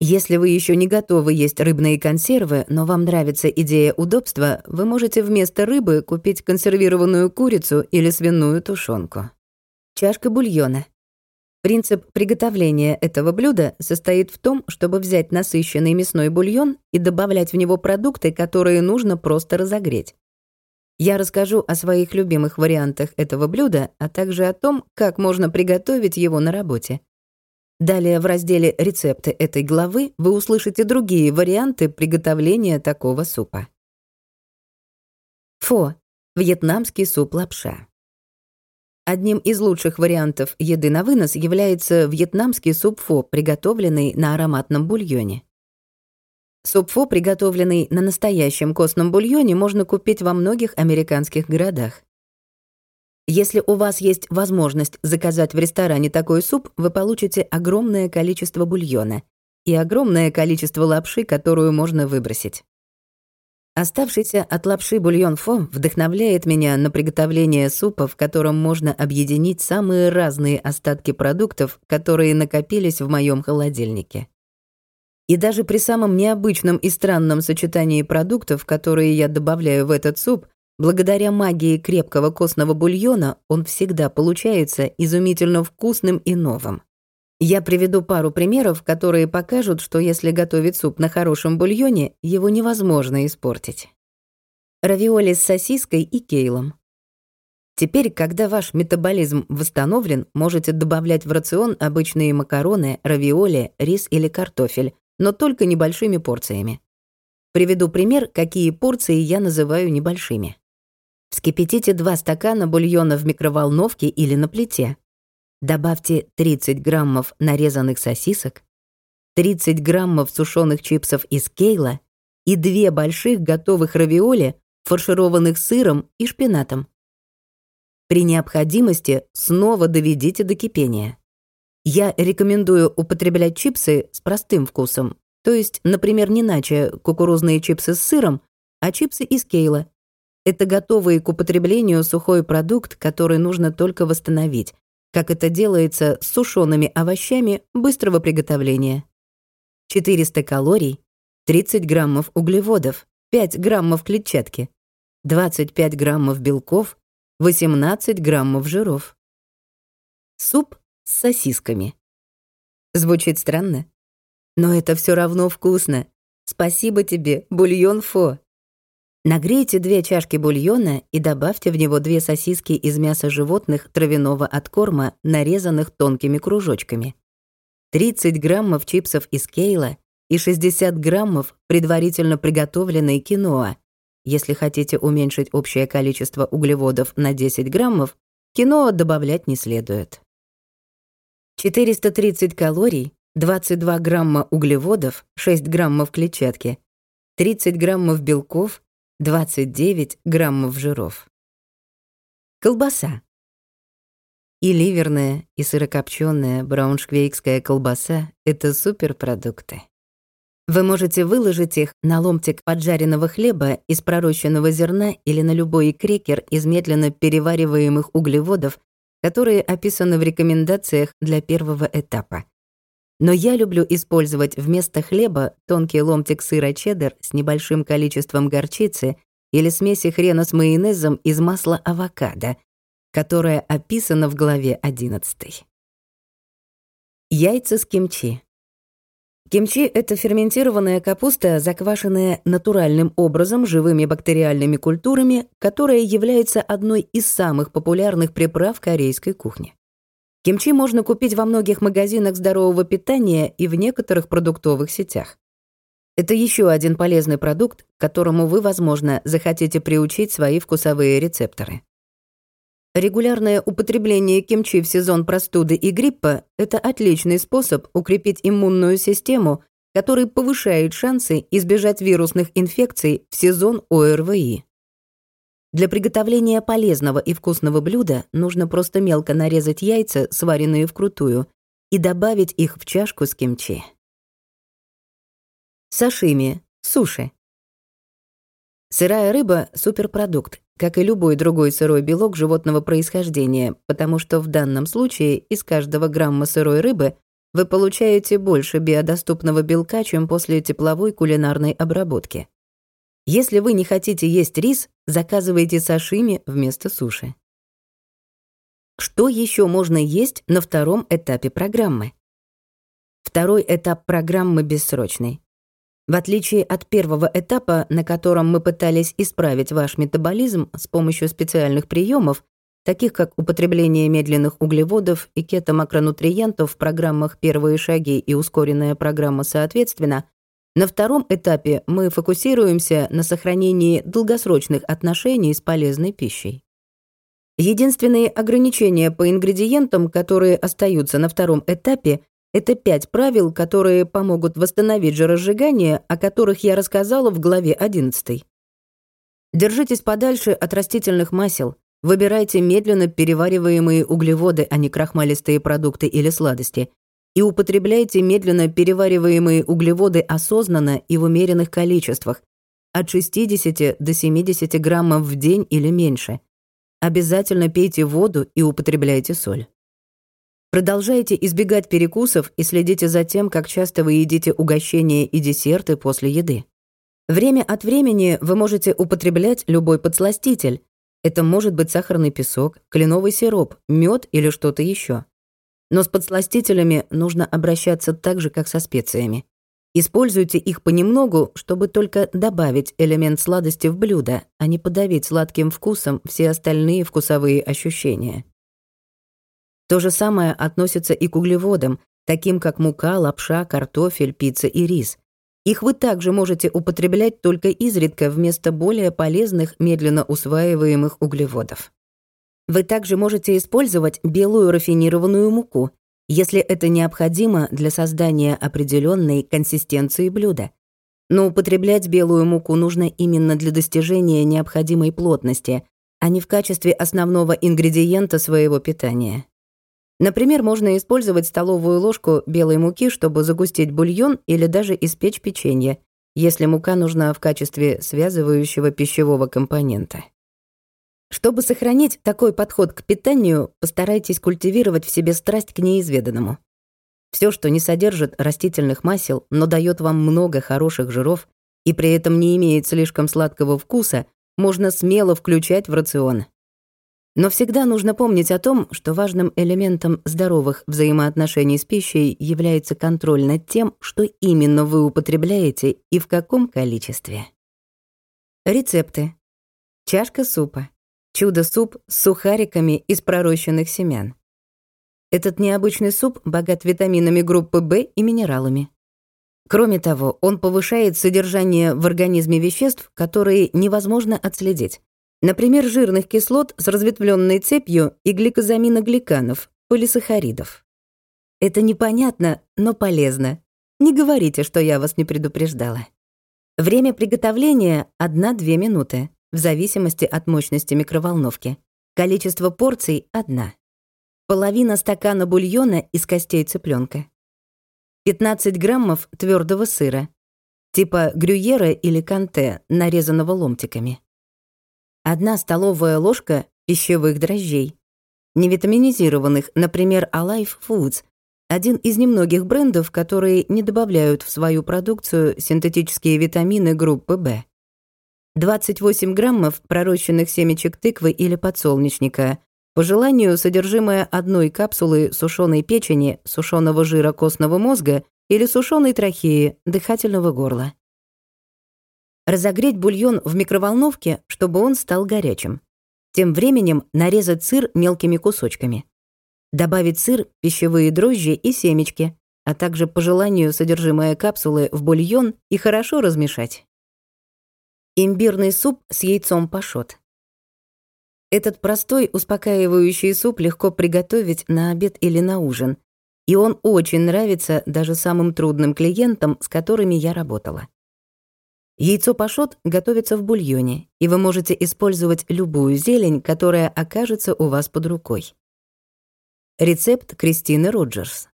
Speaker 1: Если вы еще не готовы есть рыбные консервы, но вам нравится идея удобства, вы можете вместо рыбы купить консервированную курицу или свиную тушенку. Чашка бульона. Принцип приготовления этого блюда состоит в том, чтобы взять насыщенный мясной бульон и добавлять в него продукты, которые нужно просто разогреть. Я расскажу о своих любимых вариантах этого блюда, а также о том, как можно приготовить его на работе. Далее в разделе «Рецепты» этой главы вы услышите другие варианты приготовления такого супа. Фо — вьетнамский суп-лапша. Одним из лучших вариантов еды на вынос является вьетнамский суп фо, приготовленный на ароматном бульоне. Суп фо, приготовленный на настоящем костном бульоне, можно купить во многих американских городах. Если у вас есть возможность заказать в ресторане такой суп, вы получите огромное количество бульона и огромное количество лапши, которую можно выбросить. Оставшийся от лапши бульон фо вдохновляет меня на приготовление супа, в котором можно объединить самые разные остатки продуктов, которые накопились в моем холодильнике. И даже при самом необычном и странном сочетании продуктов, которые я добавляю в этот суп, Благодаря магии крепкого костного бульона он всегда получается изумительно вкусным и новым. Я приведу пару примеров, которые покажут, что если готовить суп на хорошем бульоне, его невозможно испортить. Равиоли с сосиской и кейлом. Теперь, когда ваш метаболизм восстановлен, можете добавлять в рацион обычные макароны, равиоли, рис или картофель, но только небольшими порциями. Приведу пример, какие порции я называю небольшими. Вскипятите 2 стакана бульона в микроволновке или на плите. Добавьте 30 граммов нарезанных сосисок, 30 граммов сушеных чипсов из кейла и 2 больших готовых равиоли, фаршированных сыром и шпинатом. При необходимости снова доведите до кипения. Я рекомендую употреблять чипсы с простым вкусом, то есть, например, не иначе кукурузные чипсы с сыром, а чипсы из кейла это готовый к употреблению сухой продукт, который нужно только восстановить, как это делается с сушеными овощами быстрого приготовления. 400 калорий, 30 граммов углеводов, 5 граммов клетчатки, 25 граммов белков, 18 граммов жиров. Суп с сосисками. Звучит странно, но это все равно вкусно. Спасибо тебе, бульон Фо. Нагрейте две чашки бульона и добавьте в него две сосиски из мяса животных травяного откорма, нарезанных тонкими кружочками. 30 граммов чипсов из кейла и 60 граммов предварительно приготовленной киноа. Если хотите уменьшить общее количество углеводов на 10 граммов, киноа добавлять не следует. 430 калорий, 22 грамма углеводов, 6 граммов клетчатки, 30 граммов белков, 29 граммов жиров. Колбаса. И ливерная, и сырокопченая брауншвейгская колбаса — это суперпродукты. Вы можете выложить их на ломтик поджаренного хлеба из пророщенного зерна или на любой крекер из медленно перевариваемых углеводов, которые описаны в рекомендациях для первого этапа. Но я люблю использовать вместо хлеба тонкий ломтик сыра чеддер с небольшим количеством горчицы или смеси хрена с майонезом из масла авокадо, которая описана в главе 11. Яйца с кимчи. Кимчи — это ферментированная капуста, заквашенная натуральным образом живыми бактериальными культурами, которая является одной из самых популярных приправ корейской кухни. Кимчи можно купить во многих магазинах здорового питания и в некоторых продуктовых сетях. Это еще один полезный продукт, к которому вы, возможно, захотите приучить свои вкусовые рецепторы. Регулярное употребление кимчи в сезон простуды и гриппа – это отличный способ укрепить иммунную систему, который повышает шансы избежать вирусных инфекций в сезон ОРВИ. Для приготовления полезного и вкусного блюда нужно просто мелко нарезать яйца, сваренные вкрутую, и добавить их в чашку с кимчи. Сашими, суши. Сырая рыба — суперпродукт, как и любой другой сырой белок животного происхождения, потому что в данном случае из каждого грамма сырой рыбы вы получаете больше биодоступного белка, чем после тепловой кулинарной обработки. Если вы не хотите есть рис, заказывайте сашими вместо суши. Что еще можно есть на втором этапе программы? Второй этап программы бессрочный. В отличие от первого этапа, на котором мы пытались исправить ваш метаболизм с помощью специальных приемов, таких как употребление медленных углеводов и кетомакронутриентов в программах «Первые шаги» и ускоренная программа соответственно, на втором этапе мы фокусируемся на сохранении долгосрочных отношений с полезной пищей. Единственные ограничения по ингредиентам, которые остаются на втором этапе, это пять правил, которые помогут восстановить жиросжигание, о которых я рассказала в главе 11. Держитесь подальше от растительных масел. Выбирайте медленно перевариваемые углеводы, а не крахмалистые продукты или сладости. И употребляйте медленно перевариваемые углеводы осознанно и в умеренных количествах, от 60 до 70 граммов в день или меньше. Обязательно пейте воду и употребляйте соль. Продолжайте избегать перекусов и следите за тем, как часто вы едите угощения и десерты после еды. Время от времени вы можете употреблять любой подсластитель. Это может быть сахарный песок, кленовый сироп, мед или что-то еще. Но с подсластителями нужно обращаться так же, как со специями. Используйте их понемногу, чтобы только добавить элемент сладости в блюдо, а не подавить сладким вкусом все остальные вкусовые ощущения. То же самое относится и к углеводам, таким как мука, лапша, картофель, пицца и рис. Их вы также можете употреблять только изредка вместо более полезных, медленно усваиваемых углеводов. Вы также можете использовать белую рафинированную муку, если это необходимо для создания определенной консистенции блюда. Но употреблять белую муку нужно именно для достижения необходимой плотности, а не в качестве основного ингредиента своего питания. Например, можно использовать столовую ложку белой муки, чтобы загустить бульон или даже испечь печенье, если мука нужна в качестве связывающего пищевого компонента. Чтобы сохранить такой подход к питанию, постарайтесь культивировать в себе страсть к неизведанному. Все, что не содержит растительных масел, но дает вам много хороших жиров и при этом не имеет слишком сладкого вкуса, можно смело включать в рацион. Но всегда нужно помнить о том, что важным элементом здоровых взаимоотношений с пищей является контроль над тем, что именно вы употребляете и в каком количестве. Рецепты. Чашка супа. Чудо-суп с сухариками из пророщенных семян. Этот необычный суп богат витаминами группы В и минералами. Кроме того, он повышает содержание в организме веществ, которые невозможно отследить, Например, жирных кислот с разветвленной цепью и гликозаминогликанов, полисахаридов. Это непонятно, но полезно. Не говорите, что я вас не предупреждала. Время приготовления — 1-2 минуты, в зависимости от мощности микроволновки. Количество порций — одна. Половина стакана бульона из костей цыпленка. 15 граммов твердого сыра, типа грюйера или канте, нарезанного ломтиками. Одна столовая ложка пищевых дрожжей. Невитаминизированных, например, Alive Foods, один из немногих брендов, которые не добавляют в свою продукцию синтетические витамины группы В. 28 граммов пророщенных семечек тыквы или подсолнечника. По желанию, содержимое одной капсулы сушеной печени, сушеного жира костного мозга или сушеной трахеи, дыхательного горла. Разогреть бульон в микроволновке, чтобы он стал горячим. Тем временем нарезать сыр мелкими кусочками. Добавить сыр, пищевые дрожжи и семечки, а также по желанию содержимое капсулы в бульон и хорошо размешать. Имбирный суп с яйцом пашот. Этот простой успокаивающий суп легко приготовить на обед или на ужин, и он очень нравится даже самым трудным клиентам, с которыми я работала. Яйцо пашот готовится в бульоне, и вы можете использовать любую зелень, которая окажется у вас под рукой. Рецепт Кристины Роджерс.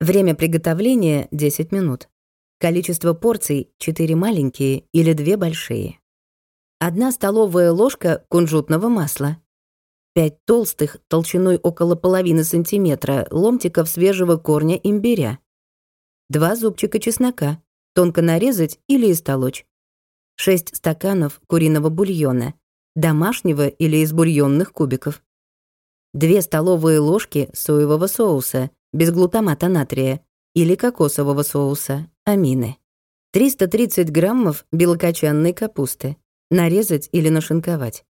Speaker 1: Время приготовления — 10 минут. Количество порций — 4 маленькие или 2 большие. Одна столовая ложка кунжутного масла. 5 толстых, толщиной около половины сантиметра, ломтиков свежего корня имбиря. 2 зубчика чеснока, тонко нарезать или истолочь. 6 стаканов куриного бульона, домашнего или из бульонных кубиков. 2 столовые ложки соевого соуса, без глутамата натрия, или кокосового соуса, амины. 330 граммов белокочанной капусты, нарезать или нашинковать.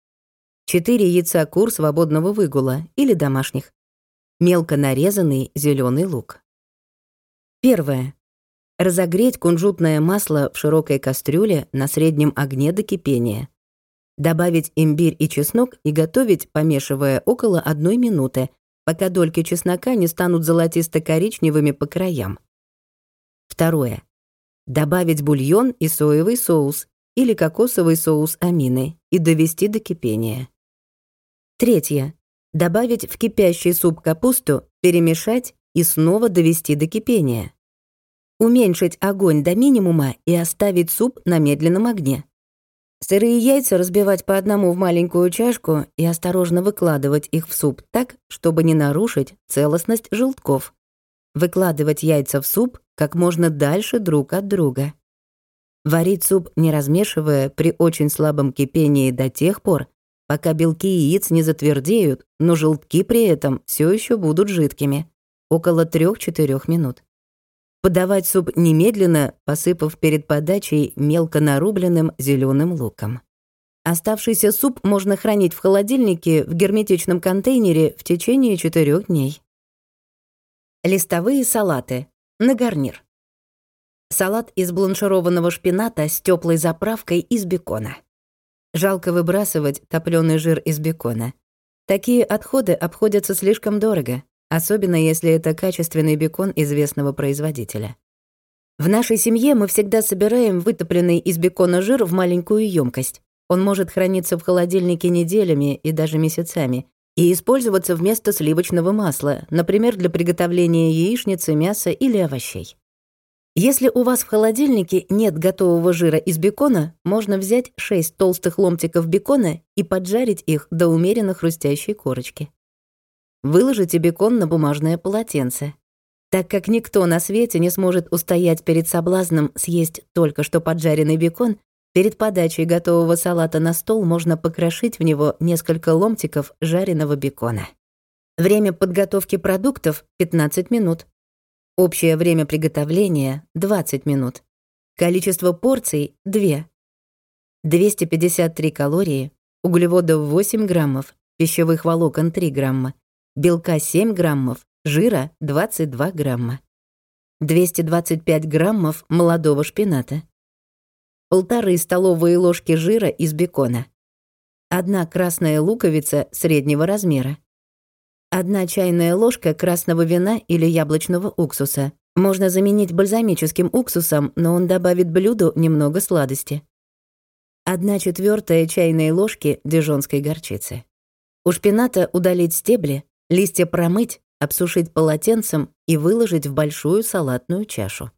Speaker 1: 4 яйца кур свободного выгула или домашних. Мелко нарезанный зеленый лук. Первое. Разогреть кунжутное масло в широкой кастрюле на среднем огне до кипения. Добавить имбирь и чеснок и готовить, помешивая около одной минуты, пока дольки чеснока не станут золотисто-коричневыми по краям. Второе. Добавить бульон и соевый соус или кокосовый соус амины и довести до кипения. Третье. Добавить в кипящий суп капусту, перемешать и снова довести до кипения. Уменьшить огонь до минимума и оставить суп на медленном огне. Сырые яйца разбивать по одному в маленькую чашку и осторожно выкладывать их в суп так, чтобы не нарушить целостность желтков. Выкладывать яйца в суп как можно дальше друг от друга. Варить суп, не размешивая, при очень слабом кипении до тех пор, пока белки яиц не затвердеют, но желтки при этом все еще будут жидкими. Около 3-4 минут. Подавать суп немедленно, посыпав перед подачей мелко нарубленным зеленым луком. Оставшийся суп можно хранить в холодильнике в герметичном контейнере в течение 4 дней. Листовые салаты. На гарнир. Салат из бланшированного шпината с теплой заправкой из бекона. Жалко выбрасывать топлёный жир из бекона. Такие отходы обходятся слишком дорого особенно если это качественный бекон известного производителя. В нашей семье мы всегда собираем вытопленный из бекона жир в маленькую емкость. Он может храниться в холодильнике неделями и даже месяцами и использоваться вместо сливочного масла, например, для приготовления яичницы, мяса или овощей. Если у вас в холодильнике нет готового жира из бекона, можно взять 6 толстых ломтиков бекона и поджарить их до умеренно хрустящей корочки. Выложите бекон на бумажное полотенце. Так как никто на свете не сможет устоять перед соблазном съесть только что поджаренный бекон, перед подачей готового салата на стол можно покрошить в него несколько ломтиков жареного бекона. Время подготовки продуктов — 15 минут. Общее время приготовления — 20 минут. Количество порций — 2. 253 калории, углеводов 8 граммов, пищевых волокон 3 грамма, белка 7 граммов, жира 22 грамма. 225 граммов молодого шпината. Полторы столовые ложки жира из бекона. Одна красная луковица среднего размера. Одна чайная ложка красного вина или яблочного уксуса. Можно заменить бальзамическим уксусом, но он добавит блюду немного сладости. Одна четвертая чайной ложки дижонской горчицы. У шпината удалить стебли, Листья промыть, обсушить полотенцем и выложить в большую салатную чашу.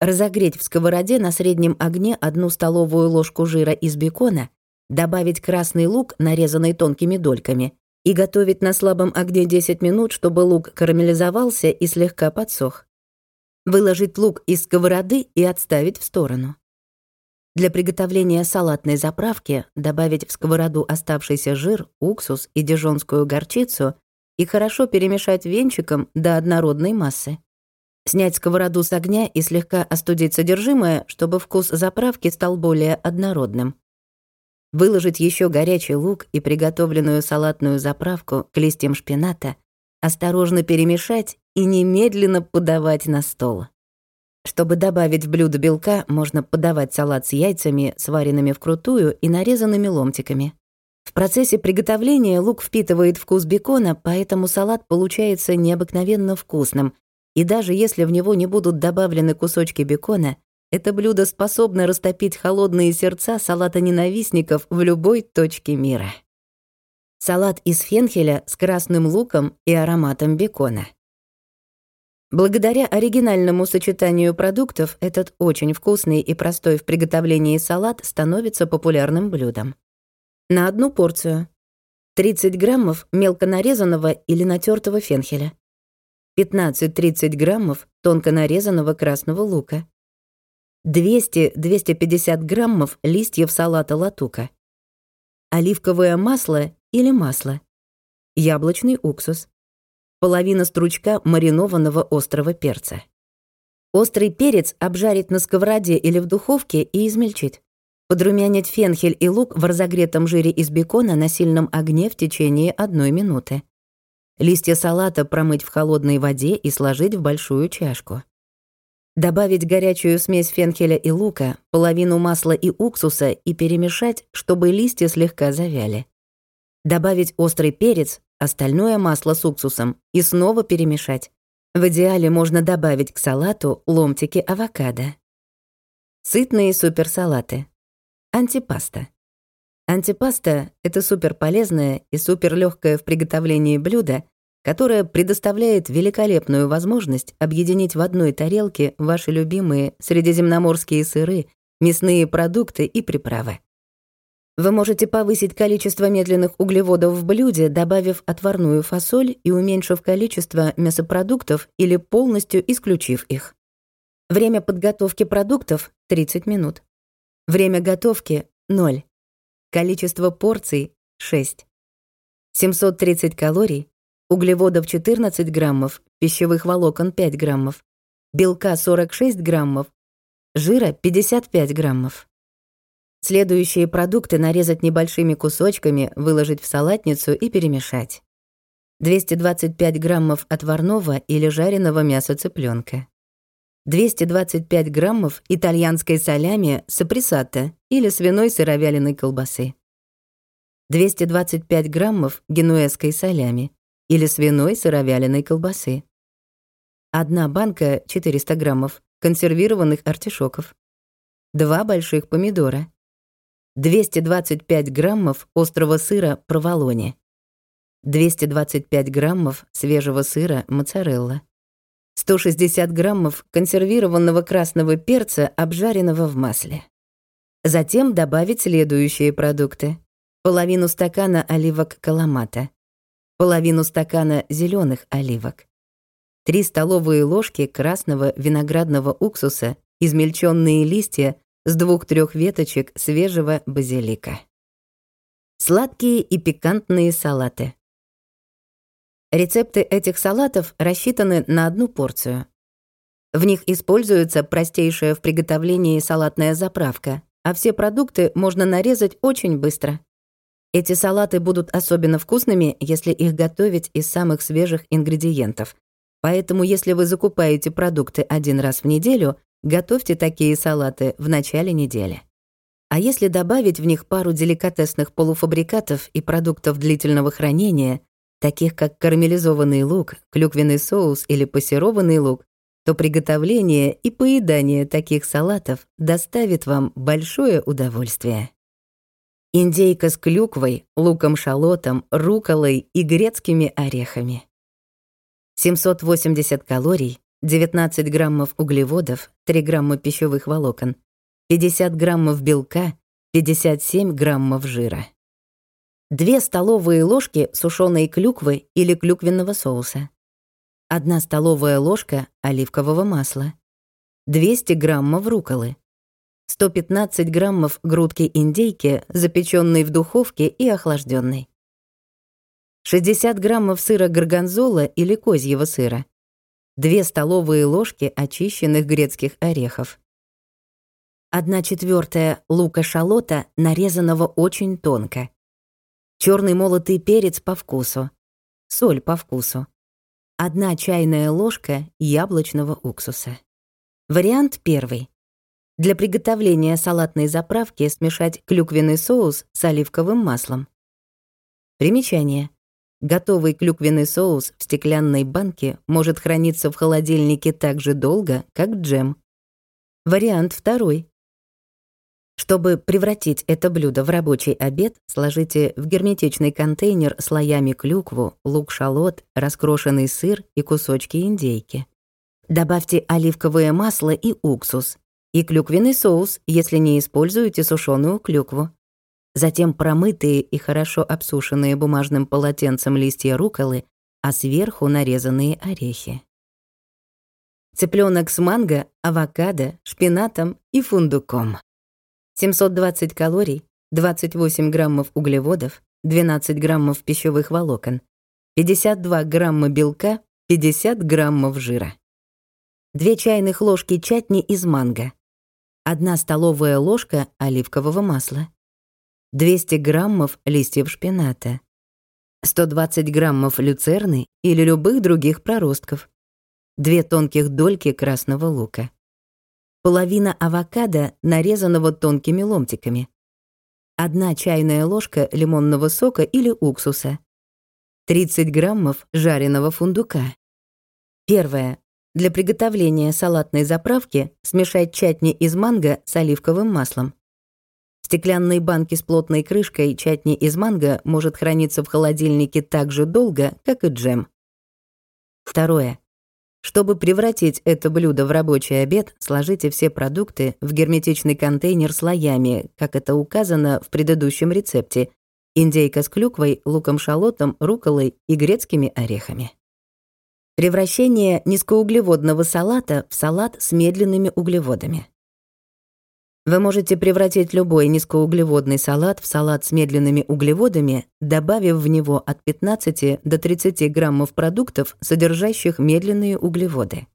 Speaker 1: Разогреть в сковороде на среднем огне одну столовую ложку жира из бекона, добавить красный лук, нарезанный тонкими дольками, и готовить на слабом огне 10 минут, чтобы лук карамелизовался и слегка подсох. Выложить лук из сковороды и отставить в сторону. Для приготовления салатной заправки добавить в сковороду оставшийся жир, уксус и дижонскую горчицу и хорошо перемешать венчиком до однородной массы. Снять сковороду с огня и слегка остудить содержимое, чтобы вкус заправки стал более однородным. Выложить еще горячий лук и приготовленную салатную заправку к листьям шпината, осторожно перемешать и немедленно подавать на стол. Чтобы добавить в блюдо белка, можно подавать салат с яйцами, сваренными вкрутую и нарезанными ломтиками. В процессе приготовления лук впитывает вкус бекона, поэтому салат получается необыкновенно вкусным. И даже если в него не будут добавлены кусочки бекона, это блюдо способно растопить холодные сердца салата-ненавистников в любой точке мира. Салат из фенхеля с красным луком и ароматом бекона. Благодаря оригинальному сочетанию продуктов этот очень вкусный и простой в приготовлении салат становится популярным блюдом. На одну порцию. 30 граммов мелко нарезанного или натертого фенхеля, 15-30 граммов тонко нарезанного красного лука, 200-250 граммов листьев салата латука, оливковое масло или масло, яблочный уксус, половина стручка маринованного острого перца. Острый перец обжарить на сковороде или в духовке и измельчить. Подрумянить фенхель и лук в разогретом жире из бекона на сильном огне в течение одной минуты. Листья салата промыть в холодной воде и сложить в большую чашку. Добавить горячую смесь фенхеля и лука, половину масла и уксуса и перемешать, чтобы листья слегка завяли. Добавить острый перец, остальное масло с уксусом и снова перемешать. В идеале можно добавить к салату ломтики авокадо. Сытные суперсалаты. Антипаста. Антипаста — это суперполезное и суперлегкое в приготовлении блюдо, которое предоставляет великолепную возможность объединить в одной тарелке ваши любимые средиземноморские сыры, мясные продукты и приправы. Вы можете повысить количество медленных углеводов в блюде, добавив отварную фасоль и уменьшив количество мясопродуктов или полностью исключив их. Время подготовки продуктов — 30 минут. Время готовки — 0. Количество порций — 6. 730 калорий, углеводов 14 граммов, пищевых волокон 5 граммов, белка 46 граммов, жира 55 граммов. Следующие продукты нарезать небольшими кусочками, выложить в салатницу и перемешать. 225 граммов отварного или жареного мяса цыпленка. 225 граммов итальянской солями сопрессата или свиной сыровяленой колбасы. 225 граммов генуэзской солями или свиной сыровяленой колбасы. Одна банка 400 граммов консервированных артишоков. Два больших помидора. 225 граммов острого сыра проволоне, 225 граммов свежего сыра моцарелла, 160 граммов консервированного красного перца, обжаренного в масле. Затем добавить следующие продукты. Половину стакана оливок каламата, половину стакана зеленых оливок, 3 столовые ложки красного виноградного уксуса, измельченные листья с двух-трех веточек свежего базилика. Сладкие и пикантные салаты. Рецепты этих салатов рассчитаны на одну порцию. В них используется простейшая в приготовлении салатная заправка, а все продукты можно нарезать очень быстро. Эти салаты будут особенно вкусными, если их готовить из самых свежих ингредиентов. Поэтому если вы закупаете продукты один раз в неделю, Готовьте такие салаты в начале недели. А если добавить в них пару деликатесных полуфабрикатов и продуктов длительного хранения, таких как карамелизованный лук, клюквенный соус или пассерованный лук, то приготовление и поедание таких салатов доставит вам большое удовольствие. Индейка с клюквой, луком-шалотом, руколой и грецкими орехами. 780 калорий, 19 граммов углеводов, 3 грамма пищевых волокон, 50 граммов белка, 57 граммов жира. 2 столовые ложки сушеной клюквы или клюквенного соуса. 1 столовая ложка оливкового масла. 200 граммов руколы. 115 граммов грудки индейки, запеченной в духовке и охлажденной. 60 граммов сыра горгонзола или козьего сыра. 2 столовые ложки очищенных грецких орехов. 1 четвертая лука-шалота, нарезанного очень тонко. Черный молотый перец по вкусу. Соль по вкусу. 1 чайная ложка яблочного уксуса. Вариант первый. Для приготовления салатной заправки смешать клюквенный соус с оливковым маслом. Примечание. Готовый клюквенный соус в стеклянной банке может храниться в холодильнике так же долго, как джем. Вариант второй. Чтобы превратить это блюдо в рабочий обед, сложите в герметичный контейнер слоями клюкву, лук-шалот, раскрошенный сыр и кусочки индейки. Добавьте оливковое масло и уксус, и клюквенный соус, если не используете сушеную клюкву. Затем промытые и хорошо обсушенные бумажным полотенцем листья руколы, а сверху нарезанные орехи. Цыпленок с манго, авокадо, шпинатом и фундуком. 720 калорий, 28 граммов углеводов, 12 граммов пищевых волокон, 52 грамма белка, 50 граммов жира. 2 чайных ложки чатни из манго, 1 столовая ложка оливкового масла, 200 граммов листьев шпината, 120 граммов люцерны или любых других проростков, 2 тонких дольки красного лука половина авокадо, нарезанного тонкими ломтиками, одна чайная ложка лимонного сока или уксуса, 30 граммов жареного фундука. Первое. Для приготовления салатной заправки смешать чатни из манго с оливковым маслом. В стеклянной банке с плотной крышкой чатни из манго может храниться в холодильнике так же долго, как и джем. Второе. Чтобы превратить это блюдо в рабочий обед, сложите все продукты в герметичный контейнер слоями, как это указано в предыдущем рецепте. Индейка с клюквой, луком-шалотом, руколой и грецкими орехами. Превращение низкоуглеводного салата в салат с медленными углеводами. Вы можете превратить любой низкоуглеводный салат в салат с медленными углеводами, добавив в него от 15 до 30 граммов продуктов, содержащих медленные углеводы.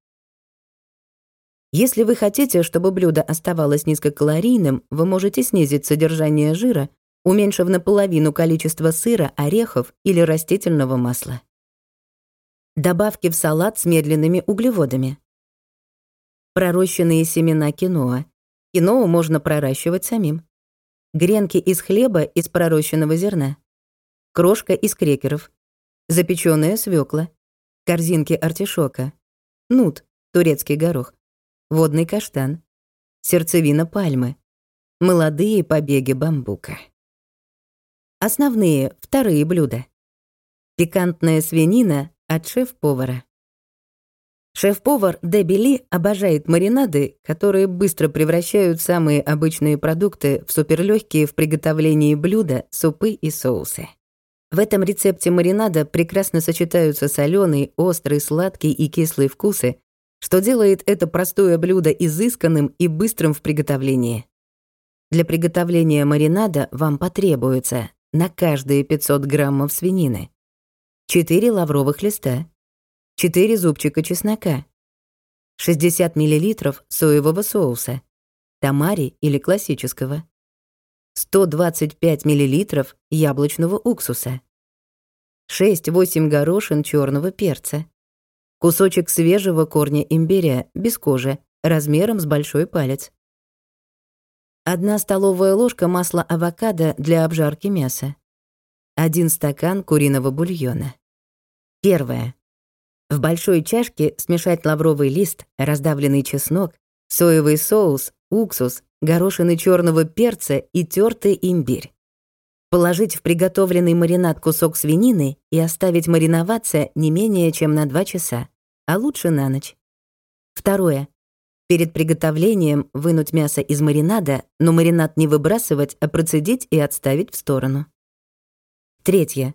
Speaker 1: Если вы хотите, чтобы блюдо оставалось низкокалорийным, вы можете снизить содержание жира, уменьшив наполовину количество сыра, орехов или растительного масла. Добавки в салат с медленными углеводами. Пророщенные семена киноа, Киноу можно проращивать самим. Гренки из хлеба из пророщенного зерна. Крошка из крекеров. Запечённая свёкла. Корзинки артишока. Нут, турецкий горох. Водный каштан. Сердцевина пальмы. Молодые побеги бамбука. Основные, вторые блюда. Пикантная свинина от шеф-повара. Шеф-повар Дебби Ли обожает маринады, которые быстро превращают самые обычные продукты в суперлегкие в приготовлении блюда, супы и соусы. В этом рецепте маринада прекрасно сочетаются соленый, острый, сладкий и кислый вкусы, что делает это простое блюдо изысканным и быстрым в приготовлении. Для приготовления маринада вам потребуется на каждые 500 граммов свинины 4 лавровых листа, 4 зубчика чеснока, 60 мл соевого соуса, тамари или классического, 125 мл яблочного уксуса, 6-8 горошин черного перца, кусочек свежего корня имбиря без кожи, размером с большой палец, 1 столовая ложка масла авокадо для обжарки мяса, 1 стакан куриного бульона. Первое. В большой чашке смешать лавровый лист, раздавленный чеснок, соевый соус, уксус, горошины черного перца и тертый имбирь. Положить в приготовленный маринад кусок свинины и оставить мариноваться не менее чем на 2 часа, а лучше на ночь. Второе. Перед приготовлением вынуть мясо из маринада, но маринад не выбрасывать, а процедить и отставить в сторону. Третье.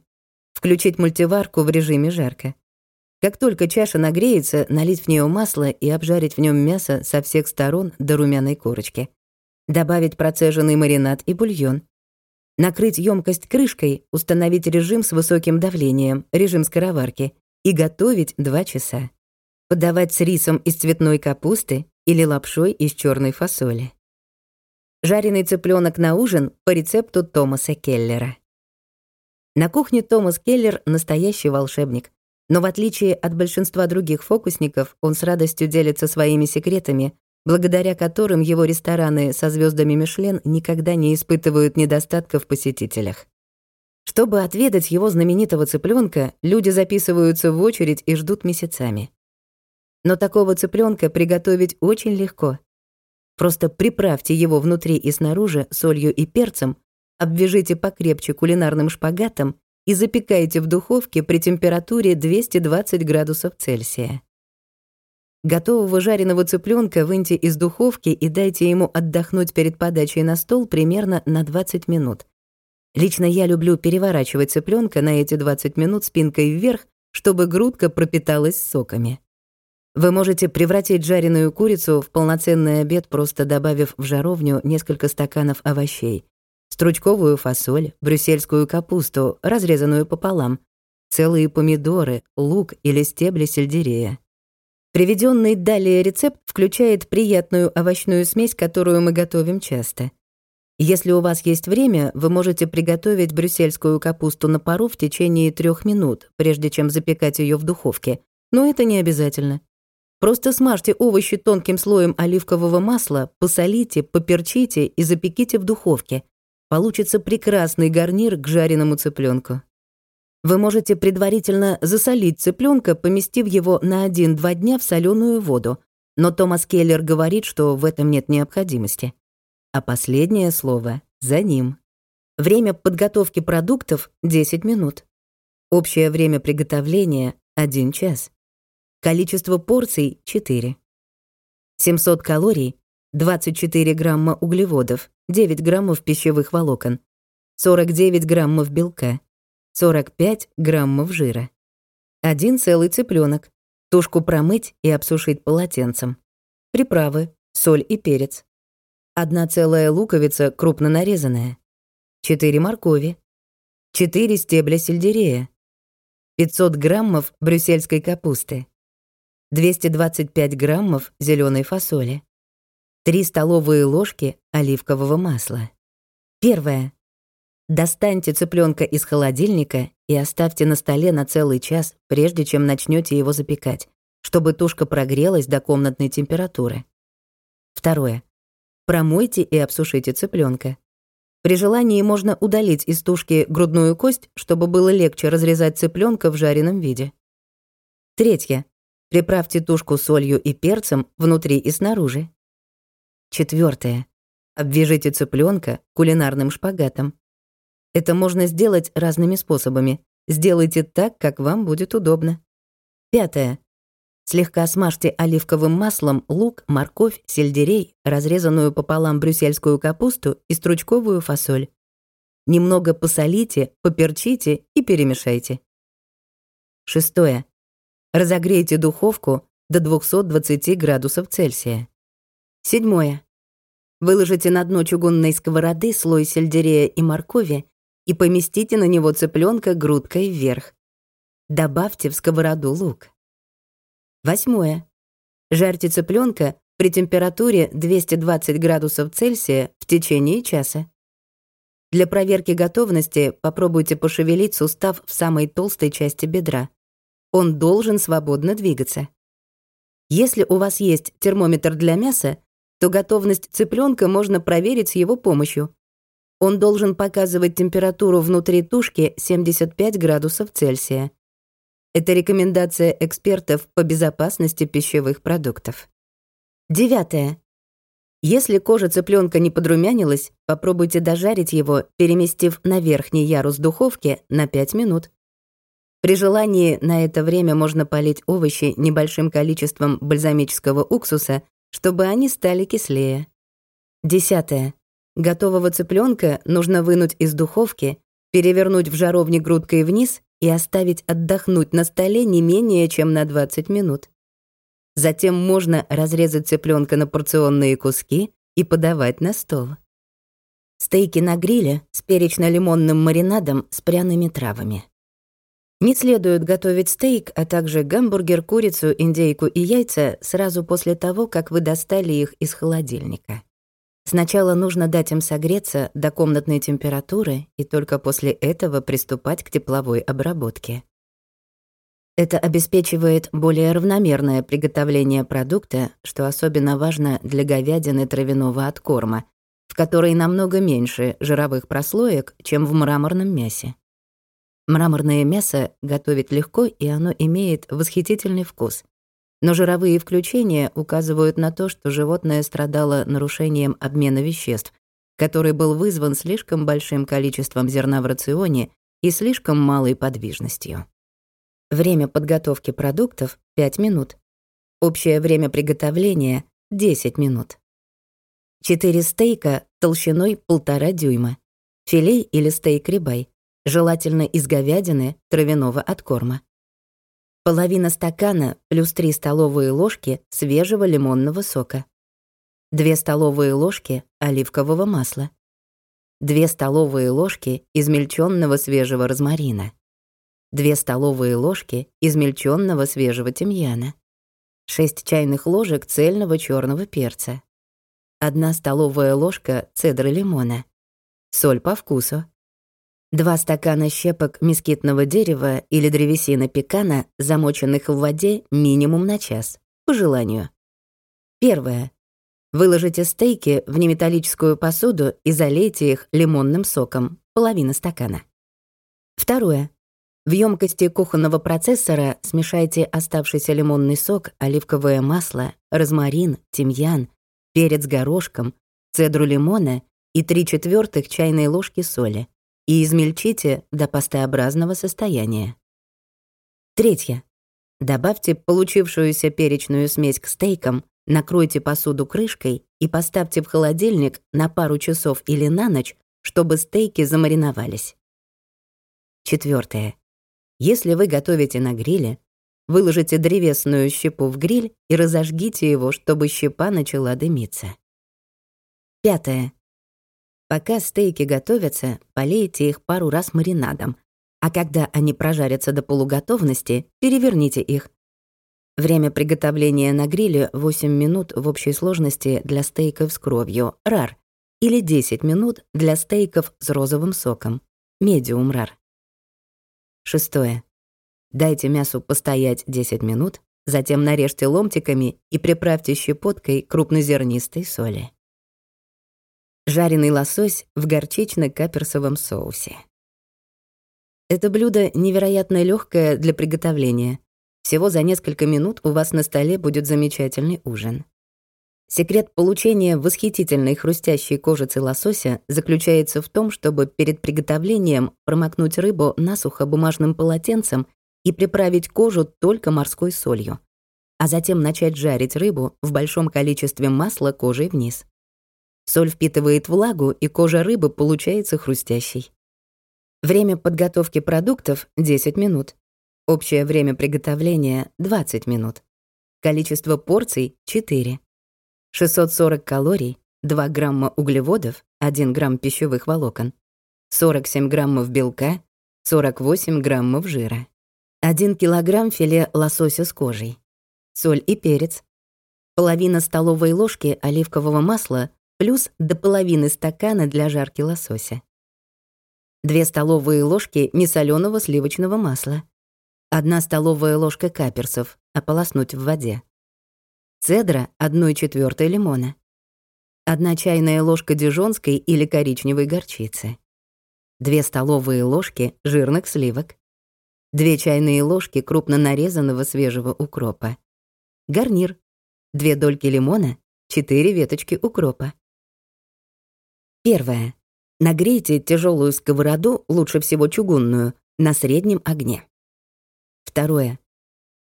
Speaker 1: Включить мультиварку в режиме жарко. Как только чаша нагреется, налить в нее масло и обжарить в нем мясо со всех сторон до румяной корочки. Добавить процеженный маринад и бульон. Накрыть емкость крышкой, установить режим с высоким давлением, режим скороварки, и готовить 2 часа. Подавать с рисом из цветной капусты или лапшой из черной фасоли. Жареный цыпленок на ужин по рецепту Томаса Келлера. На кухне Томас Келлер — настоящий волшебник. Но в отличие от большинства других фокусников, он с радостью делится своими секретами, благодаря которым его рестораны со звездами Мишлен никогда не испытывают недостатка в посетителях. Чтобы отведать его знаменитого цыпленка, люди записываются в очередь и ждут месяцами. Но такого цыпленка приготовить очень легко. Просто приправьте его внутри и снаружи солью и перцем, обвяжите покрепче кулинарным шпагатом и запекайте в духовке при температуре 220 градусов Цельсия. Готового жареного цыпленка выньте из духовки и дайте ему отдохнуть перед подачей на стол примерно на 20 минут. Лично я люблю переворачивать цыпленка на эти 20 минут спинкой вверх, чтобы грудка пропиталась соками. Вы можете превратить жареную курицу в полноценный обед, просто добавив в жаровню несколько стаканов овощей стручковую фасоль, брюссельскую капусту, разрезанную пополам, целые помидоры, лук или стебли сельдерея. Приведенный далее рецепт включает приятную овощную смесь, которую мы готовим часто. Если у вас есть время, вы можете приготовить брюссельскую капусту на пару в течение трех минут, прежде чем запекать ее в духовке, но это не обязательно. Просто смажьте овощи тонким слоем оливкового масла, посолите, поперчите и запеките в духовке – получится прекрасный гарнир к жареному цыпленку. Вы можете предварительно засолить цыпленка, поместив его на 1-2 дня в соленую воду, но Томас Келлер говорит, что в этом нет необходимости. А последнее слово за ним. Время подготовки продуктов — 10 минут. Общее время приготовления — 1 час. Количество порций — 4. 700 калорий 24 грамма углеводов, 9 граммов пищевых волокон, 49 граммов белка, 45 граммов жира. Один целый цыпленок. Тушку промыть и обсушить полотенцем. Приправы, соль и перец. Одна целая луковица крупно нарезанная. 4 моркови. 4 стебля сельдерея. 500 граммов брюссельской капусты. 225 граммов зеленой фасоли. 3 столовые ложки оливкового масла. Первое. Достаньте цыпленка из холодильника и оставьте на столе на целый час, прежде чем начнете его запекать, чтобы тушка прогрелась до комнатной температуры. Второе. Промойте и обсушите цыпленка. При желании можно удалить из тушки грудную кость, чтобы было легче разрезать цыпленка в жареном виде. Третье. Приправьте тушку солью и перцем внутри и снаружи. Четвертое. Обвяжите цыпленка кулинарным шпагатом. Это можно сделать разными способами. Сделайте так, как вам будет удобно. Пятое. Слегка смажьте оливковым маслом лук, морковь, сельдерей, разрезанную пополам брюссельскую капусту и стручковую фасоль. Немного посолите, поперчите и перемешайте. Шестое. Разогрейте духовку до 220 градусов Цельсия. Седьмое. Выложите на дно чугунной сковороды слой сельдерея и моркови и поместите на него цыпленка грудкой вверх. Добавьте в сковороду лук. Восьмое. Жарьте цыпленка при температуре 220 градусов Цельсия в течение часа. Для проверки готовности попробуйте пошевелить сустав в самой толстой части бедра. Он должен свободно двигаться. Если у вас есть термометр для мяса, то готовность цыпленка можно проверить с его помощью. Он должен показывать температуру внутри тушки 75 градусов Цельсия. Это рекомендация экспертов по безопасности пищевых продуктов. Девятое. Если кожа цыпленка не подрумянилась, попробуйте дожарить его, переместив на верхний ярус духовки на 5 минут. При желании на это время можно полить овощи небольшим количеством бальзамического уксуса чтобы они стали кислее. Десятое. Готового цыпленка нужно вынуть из духовки, перевернуть в жаровне грудкой вниз и оставить отдохнуть на столе не менее чем на 20 минут. Затем можно разрезать цыпленка на порционные куски и подавать на стол. Стейки на гриле с перечно-лимонным маринадом с пряными травами. Не следует готовить стейк, а также гамбургер, курицу, индейку и яйца сразу после того, как вы достали их из холодильника. Сначала нужно дать им согреться до комнатной температуры и только после этого приступать к тепловой обработке. Это обеспечивает более равномерное приготовление продукта, что особенно важно для говядины травяного откорма, в которой намного меньше жировых прослоек, чем в мраморном мясе. Мраморное мясо готовить легко, и оно имеет восхитительный вкус. Но жировые включения указывают на то, что животное страдало нарушением обмена веществ, который был вызван слишком большим количеством зерна в рационе и слишком малой подвижностью. Время подготовки продуктов — 5 минут. Общее время приготовления — 10 минут. 4 стейка толщиной 1,5 дюйма. Филей или стейк-рибай, желательно из говядины, травяного откорма. Половина стакана плюс 3 столовые ложки свежего лимонного сока. 2 столовые ложки оливкового масла. 2 столовые ложки измельченного свежего розмарина. 2 столовые ложки измельченного свежего тимьяна, 6 чайных ложек цельного черного перца, 1 столовая ложка цедры лимона, соль по вкусу, 2 стакана щепок мескитного дерева или древесины пекана, замоченных в воде минимум на час, по желанию. Первое. Выложите стейки в неметаллическую посуду и залейте их лимонным соком, половина стакана. Второе. В емкости кухонного процессора смешайте оставшийся лимонный сок, оливковое масло, розмарин, тимьян, перец горошком, цедру лимона и 3 четвертых чайной ложки соли и измельчите до пастообразного состояния. Третье. Добавьте получившуюся перечную смесь к стейкам, накройте посуду крышкой и поставьте в холодильник на пару часов или на ночь, чтобы стейки замариновались. Четвертое. Если вы готовите на гриле, выложите древесную щепу в гриль и разожгите его, чтобы щепа начала дымиться. Пятое. Пока стейки готовятся, полейте их пару раз маринадом, а когда они прожарятся до полуготовности, переверните их. Время приготовления на гриле 8 минут в общей сложности для стейков с кровью, рар, или 10 минут для стейков с розовым соком, медиум рар. Шестое. Дайте мясу постоять 10 минут, затем нарежьте ломтиками и приправьте щепоткой крупнозернистой соли. Жареный лосось в горчично-каперсовом соусе. Это блюдо невероятно легкое для приготовления. Всего за несколько минут у вас на столе будет замечательный ужин. Секрет получения восхитительной хрустящей кожицы лосося заключается в том, чтобы перед приготовлением промокнуть рыбу насухо бумажным полотенцем и приправить кожу только морской солью, а затем начать жарить рыбу в большом количестве масла кожей вниз. Соль впитывает влагу, и кожа рыбы получается хрустящей. Время подготовки продуктов — 10 минут. Общее время приготовления — 20 минут. Количество порций — 4. 640 калорий, 2 грамма углеводов, 1 грамм пищевых волокон, 47 граммов белка, 48 граммов жира, 1 килограмм филе лосося с кожей, соль и перец, половина столовой ложки оливкового масла плюс до половины стакана для жарки лосося, 2 столовые ложки несолёного сливочного масла, 1 столовая ложка каперсов, ополоснуть в воде, цедра — 1 четвертой лимона, 1 чайная ложка дижонской или коричневой горчицы, 2 столовые ложки жирных сливок, 2 чайные ложки крупно нарезанного свежего укропа, гарнир, 2 дольки лимона, 4 веточки укропа. Первое. Нагрейте тяжелую сковороду, лучше всего чугунную, на среднем огне. Второе.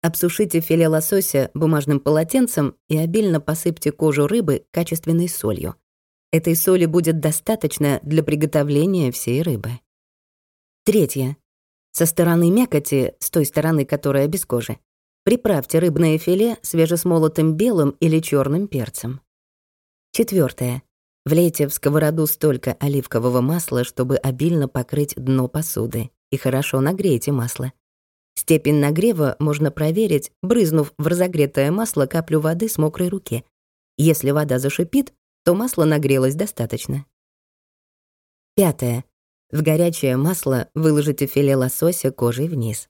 Speaker 1: Обсушите филе лосося бумажным полотенцем и обильно посыпьте кожу рыбы качественной солью. Этой соли будет достаточно для приготовления всей рыбы. Третье. Со стороны мякоти, с той стороны, которая без кожи, приправьте рыбное филе свежесмолотым белым или черным перцем. Четвертое. Влейте в сковороду столько оливкового масла, чтобы обильно покрыть дно посуды, и хорошо нагрейте масло. Степень нагрева можно проверить, брызнув в разогретое масло каплю воды с мокрой руки. Если вода зашипит, то масло нагрелось достаточно. Пятое. В горячее масло выложите филе лосося кожей вниз.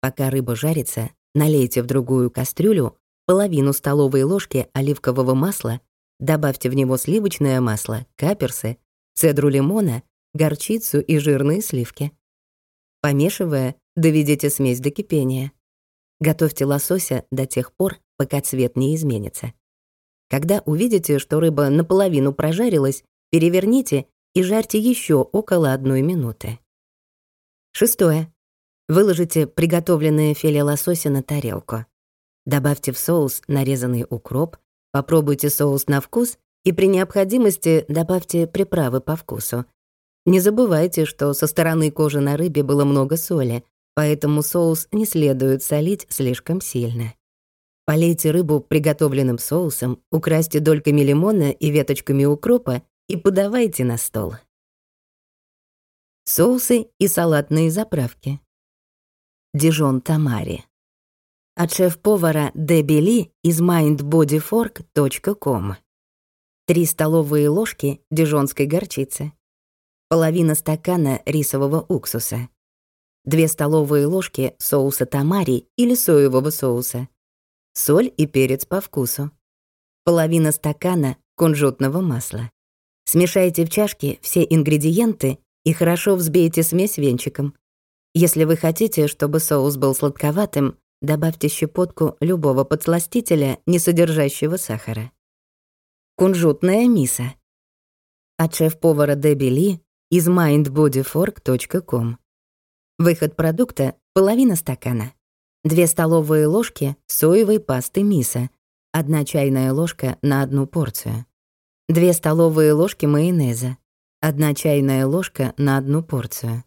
Speaker 1: Пока рыба жарится, налейте в другую кастрюлю половину столовой ложки оливкового масла, добавьте в него сливочное масло, каперсы, цедру лимона, горчицу и жирные сливки. Помешивая, доведите смесь до кипения. Готовьте лосося до тех пор, пока цвет не изменится. Когда увидите, что рыба наполовину прожарилась, переверните и жарьте еще около одной минуты. Шестое. Выложите приготовленное филе лосося на тарелку. Добавьте в соус нарезанный укроп, попробуйте соус на вкус и при необходимости добавьте приправы по вкусу. Не забывайте, что со стороны кожи на рыбе было много соли, поэтому соус не следует солить слишком сильно. Полейте рыбу приготовленным соусом, украсьте дольками лимона и веточками укропа и подавайте на стол. Соусы и салатные заправки. Дижон Тамари. От шеф-повара Дебби Ли из mindbodyfork.com. 3 столовые ложки дижонской горчицы. Половина стакана рисового уксуса. 2 столовые ложки соуса тамари или соевого соуса. Соль и перец по вкусу. Половина стакана кунжутного масла. Смешайте в чашке все ингредиенты и хорошо взбейте смесь венчиком. Если вы хотите, чтобы соус был сладковатым, добавьте щепотку любого подсластителя, не содержащего сахара. Кунжутная миса. От шеф-повара Дебби Ли из mindbodyfork.com. Выход продукта — половина стакана. 2 столовые ложки соевой пасты миса, 1 чайная ложка на одну порцию. 2 столовые ложки майонеза, Одна чайная ложка на одну порцию.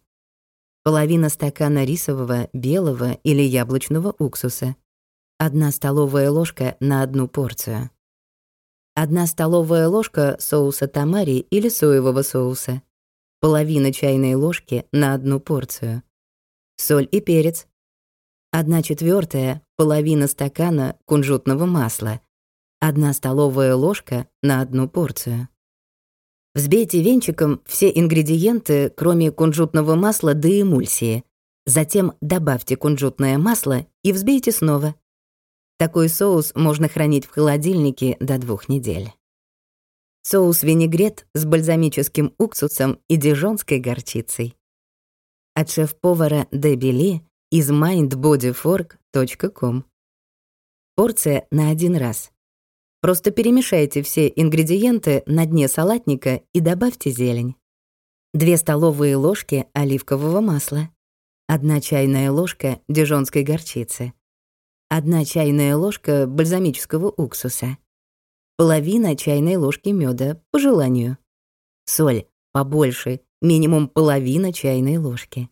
Speaker 1: Половина стакана рисового, белого или яблочного уксуса. Одна столовая ложка на одну порцию. Одна столовая ложка соуса тамари или соевого соуса. Половина чайной ложки на одну порцию. Соль и перец. Одна четвертая, половина стакана кунжутного масла. Одна столовая ложка на одну порцию. Взбейте венчиком все ингредиенты, кроме кунжутного масла до эмульсии. Затем добавьте кунжутное масло и взбейте снова. Такой соус можно хранить в холодильнике до двух недель. Соус-винегрет с бальзамическим уксусом и дижонской горчицей. От шеф-повара Дебби Ли из mindbodyfork.com. Порция на один раз. Просто перемешайте все ингредиенты на дне салатника и добавьте зелень. 2 столовые ложки оливкового масла, 1 чайная ложка дижонской горчицы, 1 чайная ложка бальзамического уксуса, половина чайной ложки меда по желанию, соль побольше, минимум половина чайной ложки,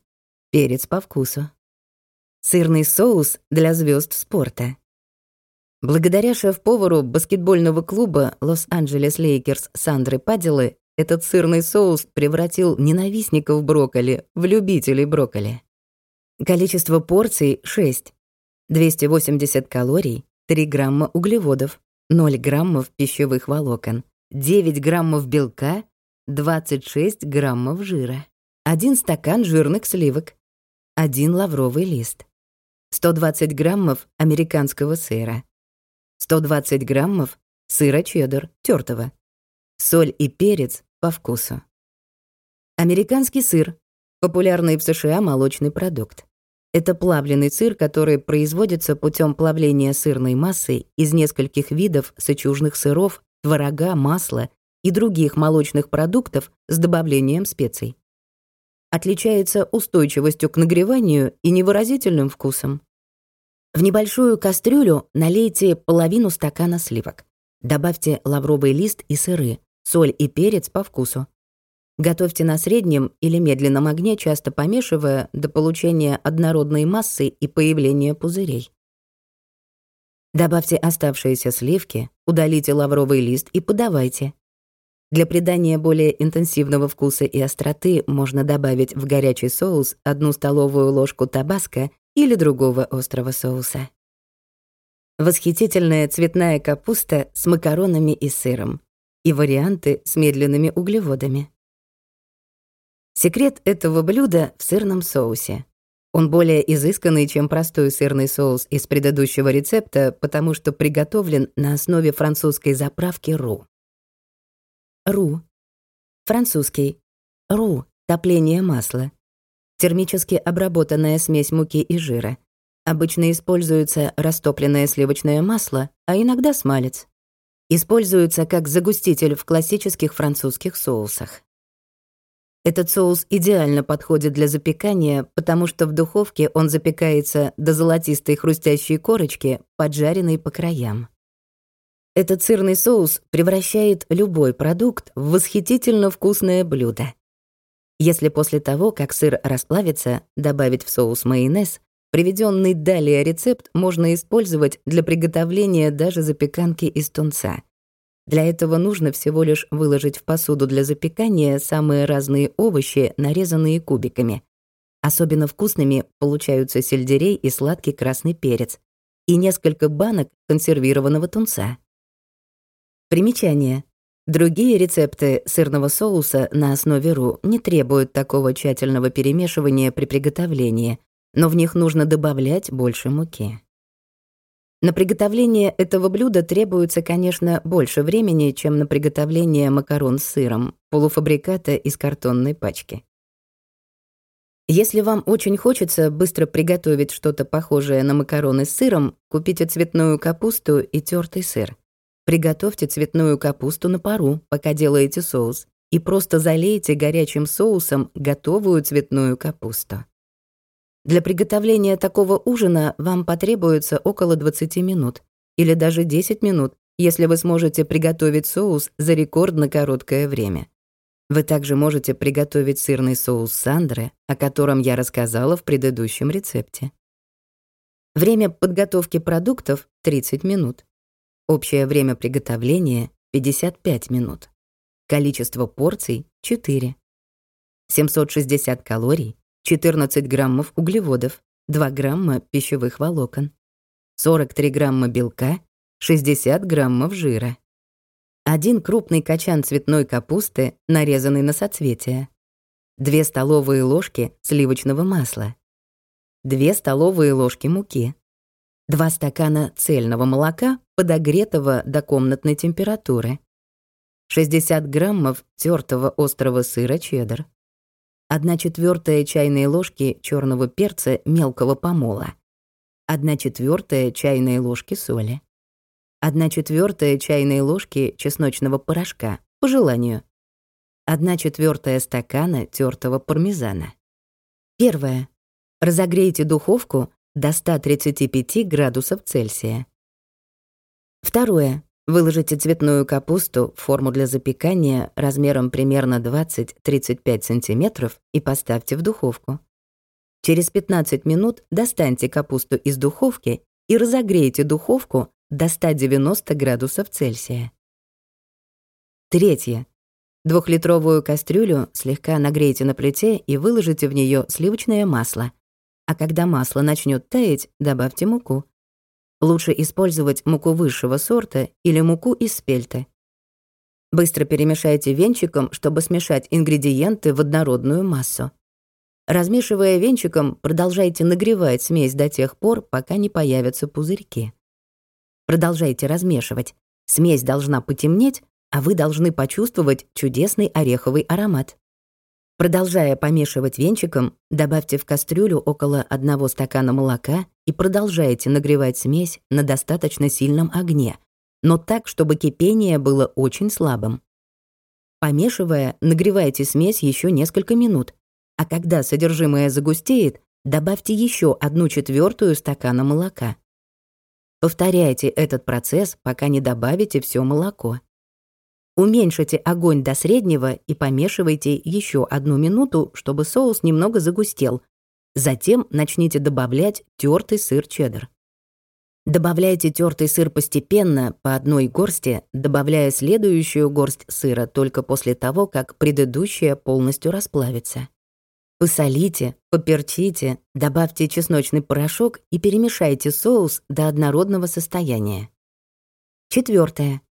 Speaker 1: перец по вкусу, сырный соус для звезд спорта, Благодаря шеф-повару баскетбольного клуба Лос-Анджелес Лейкерс Сандры Падилы этот сырный соус превратил ненавистников брокколи в любителей брокколи. Количество порций — 6. 280 калорий, 3 грамма углеводов, 0 граммов пищевых волокон, 9 граммов белка, 26 граммов жира, 1 стакан жирных сливок, 1 лавровый лист, 120 граммов американского сыра, 120 граммов сыра чеддер тертого, соль и перец по вкусу. Американский сыр — популярный в США молочный продукт. Это плавленый сыр, который производится путем плавления сырной массы из нескольких видов сычужных сыров, творога, масла и других молочных продуктов с добавлением специй. Отличается устойчивостью к нагреванию и невыразительным вкусом. В небольшую кастрюлю налейте половину стакана сливок. Добавьте лавровый лист и сыры, соль и перец по вкусу. Готовьте на среднем или медленном огне, часто помешивая до получения однородной массы и появления пузырей. Добавьте оставшиеся сливки, удалите лавровый лист и подавайте. Для придания более интенсивного вкуса и остроты можно добавить в горячий соус одну столовую ложку табаско или другого острого соуса. Восхитительная цветная капуста с макаронами и сыром и варианты с медленными углеводами. Секрет этого блюда в сырном соусе. Он более изысканный, чем простой сырный соус из предыдущего рецепта, потому что приготовлен на основе французской заправки ру. Ру. Французский. Ру — топление масла. Термически обработанная смесь муки и жира. Обычно используется растопленное сливочное масло, а иногда смалец. Используется как загуститель в классических французских соусах. Этот соус идеально подходит для запекания, потому что в духовке он запекается до золотистой хрустящей корочки, поджаренной по краям. Этот сырный соус превращает любой продукт в восхитительно вкусное блюдо. Если после того, как сыр расплавится, добавить в соус майонез, приведенный далее рецепт можно использовать для приготовления даже запеканки из тунца. Для этого нужно всего лишь выложить в посуду для запекания самые разные овощи, нарезанные кубиками. Особенно вкусными получаются сельдерей и сладкий красный перец и несколько банок консервированного тунца. Примечание. Другие рецепты сырного соуса на основе ру не требуют такого тщательного перемешивания при приготовлении, но в них нужно добавлять больше муки. На приготовление этого блюда требуется, конечно, больше времени, чем на приготовление макарон с сыром, полуфабриката из картонной пачки. Если вам очень хочется быстро приготовить что-то похожее на макароны с сыром, купите цветную капусту и тертый сыр. Приготовьте цветную капусту на пару, пока делаете соус, и просто залейте горячим соусом готовую цветную капусту. Для приготовления такого ужина вам потребуется около 20 минут или даже 10 минут, если вы сможете приготовить соус за рекордно короткое время. Вы также можете приготовить сырный соус Сандре, о котором я рассказала в предыдущем рецепте. Время подготовки продуктов — 30 минут. Общее время приготовления — 55 минут. Количество порций — 4. 760 калорий 14 граммов углеводов, 2 грамма пищевых волокон, 43 грамма белка, 60 граммов жира. Один крупный качан цветной капусты, нарезанный на соцветия. 2 столовые ложки сливочного масла. 2 столовые ложки муки. 2 стакана цельного молока, подогретого до комнатной температуры. 60 граммов тертого острого сыра чеддер. 1 четвертая чайной ложки черного перца мелкого помола, 1 четвертая чайной ложки соли, 1 четвертая чайной ложки чесночного порошка, по желанию, 1 четвертая стакана тертого пармезана. Первое. Разогрейте духовку до 135 градусов Цельсия. Второе. Выложите цветную капусту в форму для запекания размером примерно 20-35 см и поставьте в духовку. Через 15 минут достаньте капусту из духовки и разогрейте духовку до 190 градусов Цельсия. Третье. Двухлитровую кастрюлю слегка нагрейте на плите и выложите в нее сливочное масло. А когда масло начнет таять, добавьте муку. Лучше использовать муку высшего сорта или муку из спельты. Быстро перемешайте венчиком, чтобы смешать ингредиенты в однородную массу. Размешивая венчиком, продолжайте нагревать смесь до тех пор, пока не появятся пузырьки. Продолжайте размешивать. Смесь должна потемнеть, а вы должны почувствовать чудесный ореховый аромат. Продолжая помешивать венчиком, добавьте в кастрюлю около одного стакана молока и продолжайте нагревать смесь на достаточно сильном огне, но так, чтобы кипение было очень слабым. Помешивая, нагревайте смесь еще несколько минут, а когда содержимое загустеет, добавьте еще одну четвертую стакана молока. Повторяйте этот процесс, пока не добавите все молоко. Уменьшите огонь до среднего и помешивайте еще одну минуту, чтобы соус немного загустел. Затем начните добавлять тертый сыр чеддер. Добавляйте тертый сыр постепенно, по одной горсти, добавляя следующую горсть сыра только после того, как предыдущая полностью расплавится. Посолите, поперчите, добавьте чесночный порошок и перемешайте соус до однородного состояния. Четвертое.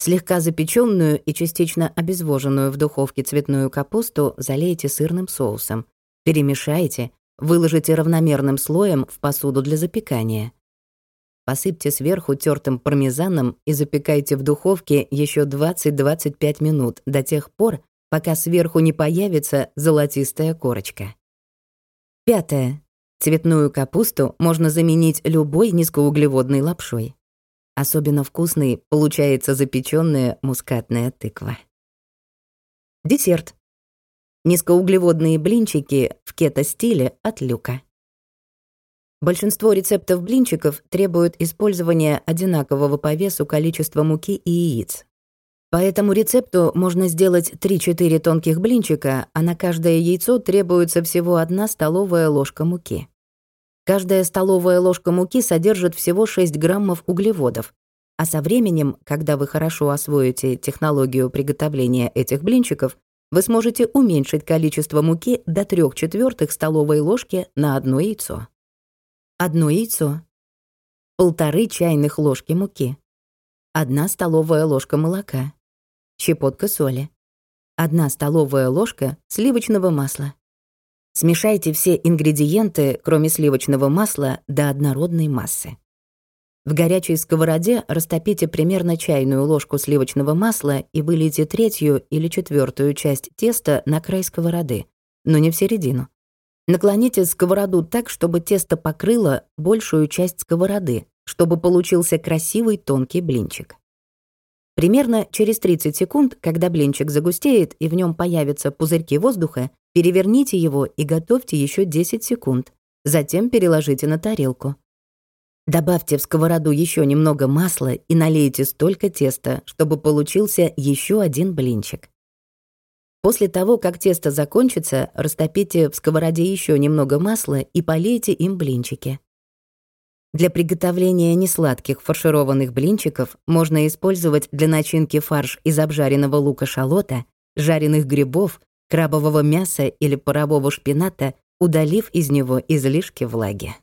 Speaker 1: Слегка запеченную и частично обезвоженную в духовке цветную капусту залейте сырным соусом. Перемешайте, выложите равномерным слоем в посуду для запекания. Посыпьте сверху тертым пармезаном и запекайте в духовке еще 20-25 минут до тех пор, пока сверху не появится золотистая корочка. Пятое. Цветную капусту можно заменить любой низкоуглеводной лапшой. Особенно вкусной получается запеченная мускатная тыква. Десерт. Низкоуглеводные блинчики в кето-стиле от Люка. Большинство рецептов блинчиков требуют использования одинакового по весу количества муки и яиц. По этому рецепту можно сделать 3-4 тонких блинчика, а на каждое яйцо требуется всего одна столовая ложка муки. Каждая столовая ложка муки содержит всего 6 граммов углеводов, а со временем, когда вы хорошо освоите технологию приготовления этих блинчиков, вы сможете уменьшить количество муки до 3 четвертых столовой ложки на одно яйцо. Одно яйцо, полторы чайных ложки муки, одна столовая ложка молока, щепотка соли, одна столовая ложка сливочного масла. Смешайте все ингредиенты, кроме сливочного масла, до однородной массы. В горячей сковороде растопите примерно чайную ложку сливочного масла и вылейте третью или четвертую часть теста на край сковороды, но не в середину. Наклоните сковороду так, чтобы тесто покрыло большую часть сковороды, чтобы получился красивый тонкий блинчик. Примерно через 30 секунд, когда блинчик загустеет и в нем появятся пузырьки воздуха, переверните его и готовьте еще 10 секунд. Затем переложите на тарелку. Добавьте в сковороду еще немного масла и налейте столько теста, чтобы получился еще один блинчик. После того, как тесто закончится, растопите в сковороде еще немного масла и полейте им блинчики. Для приготовления несладких фаршированных блинчиков можно использовать для начинки фарш из обжаренного лука-шалота, жареных грибов, крабового мяса или парового шпината, удалив из него излишки влаги.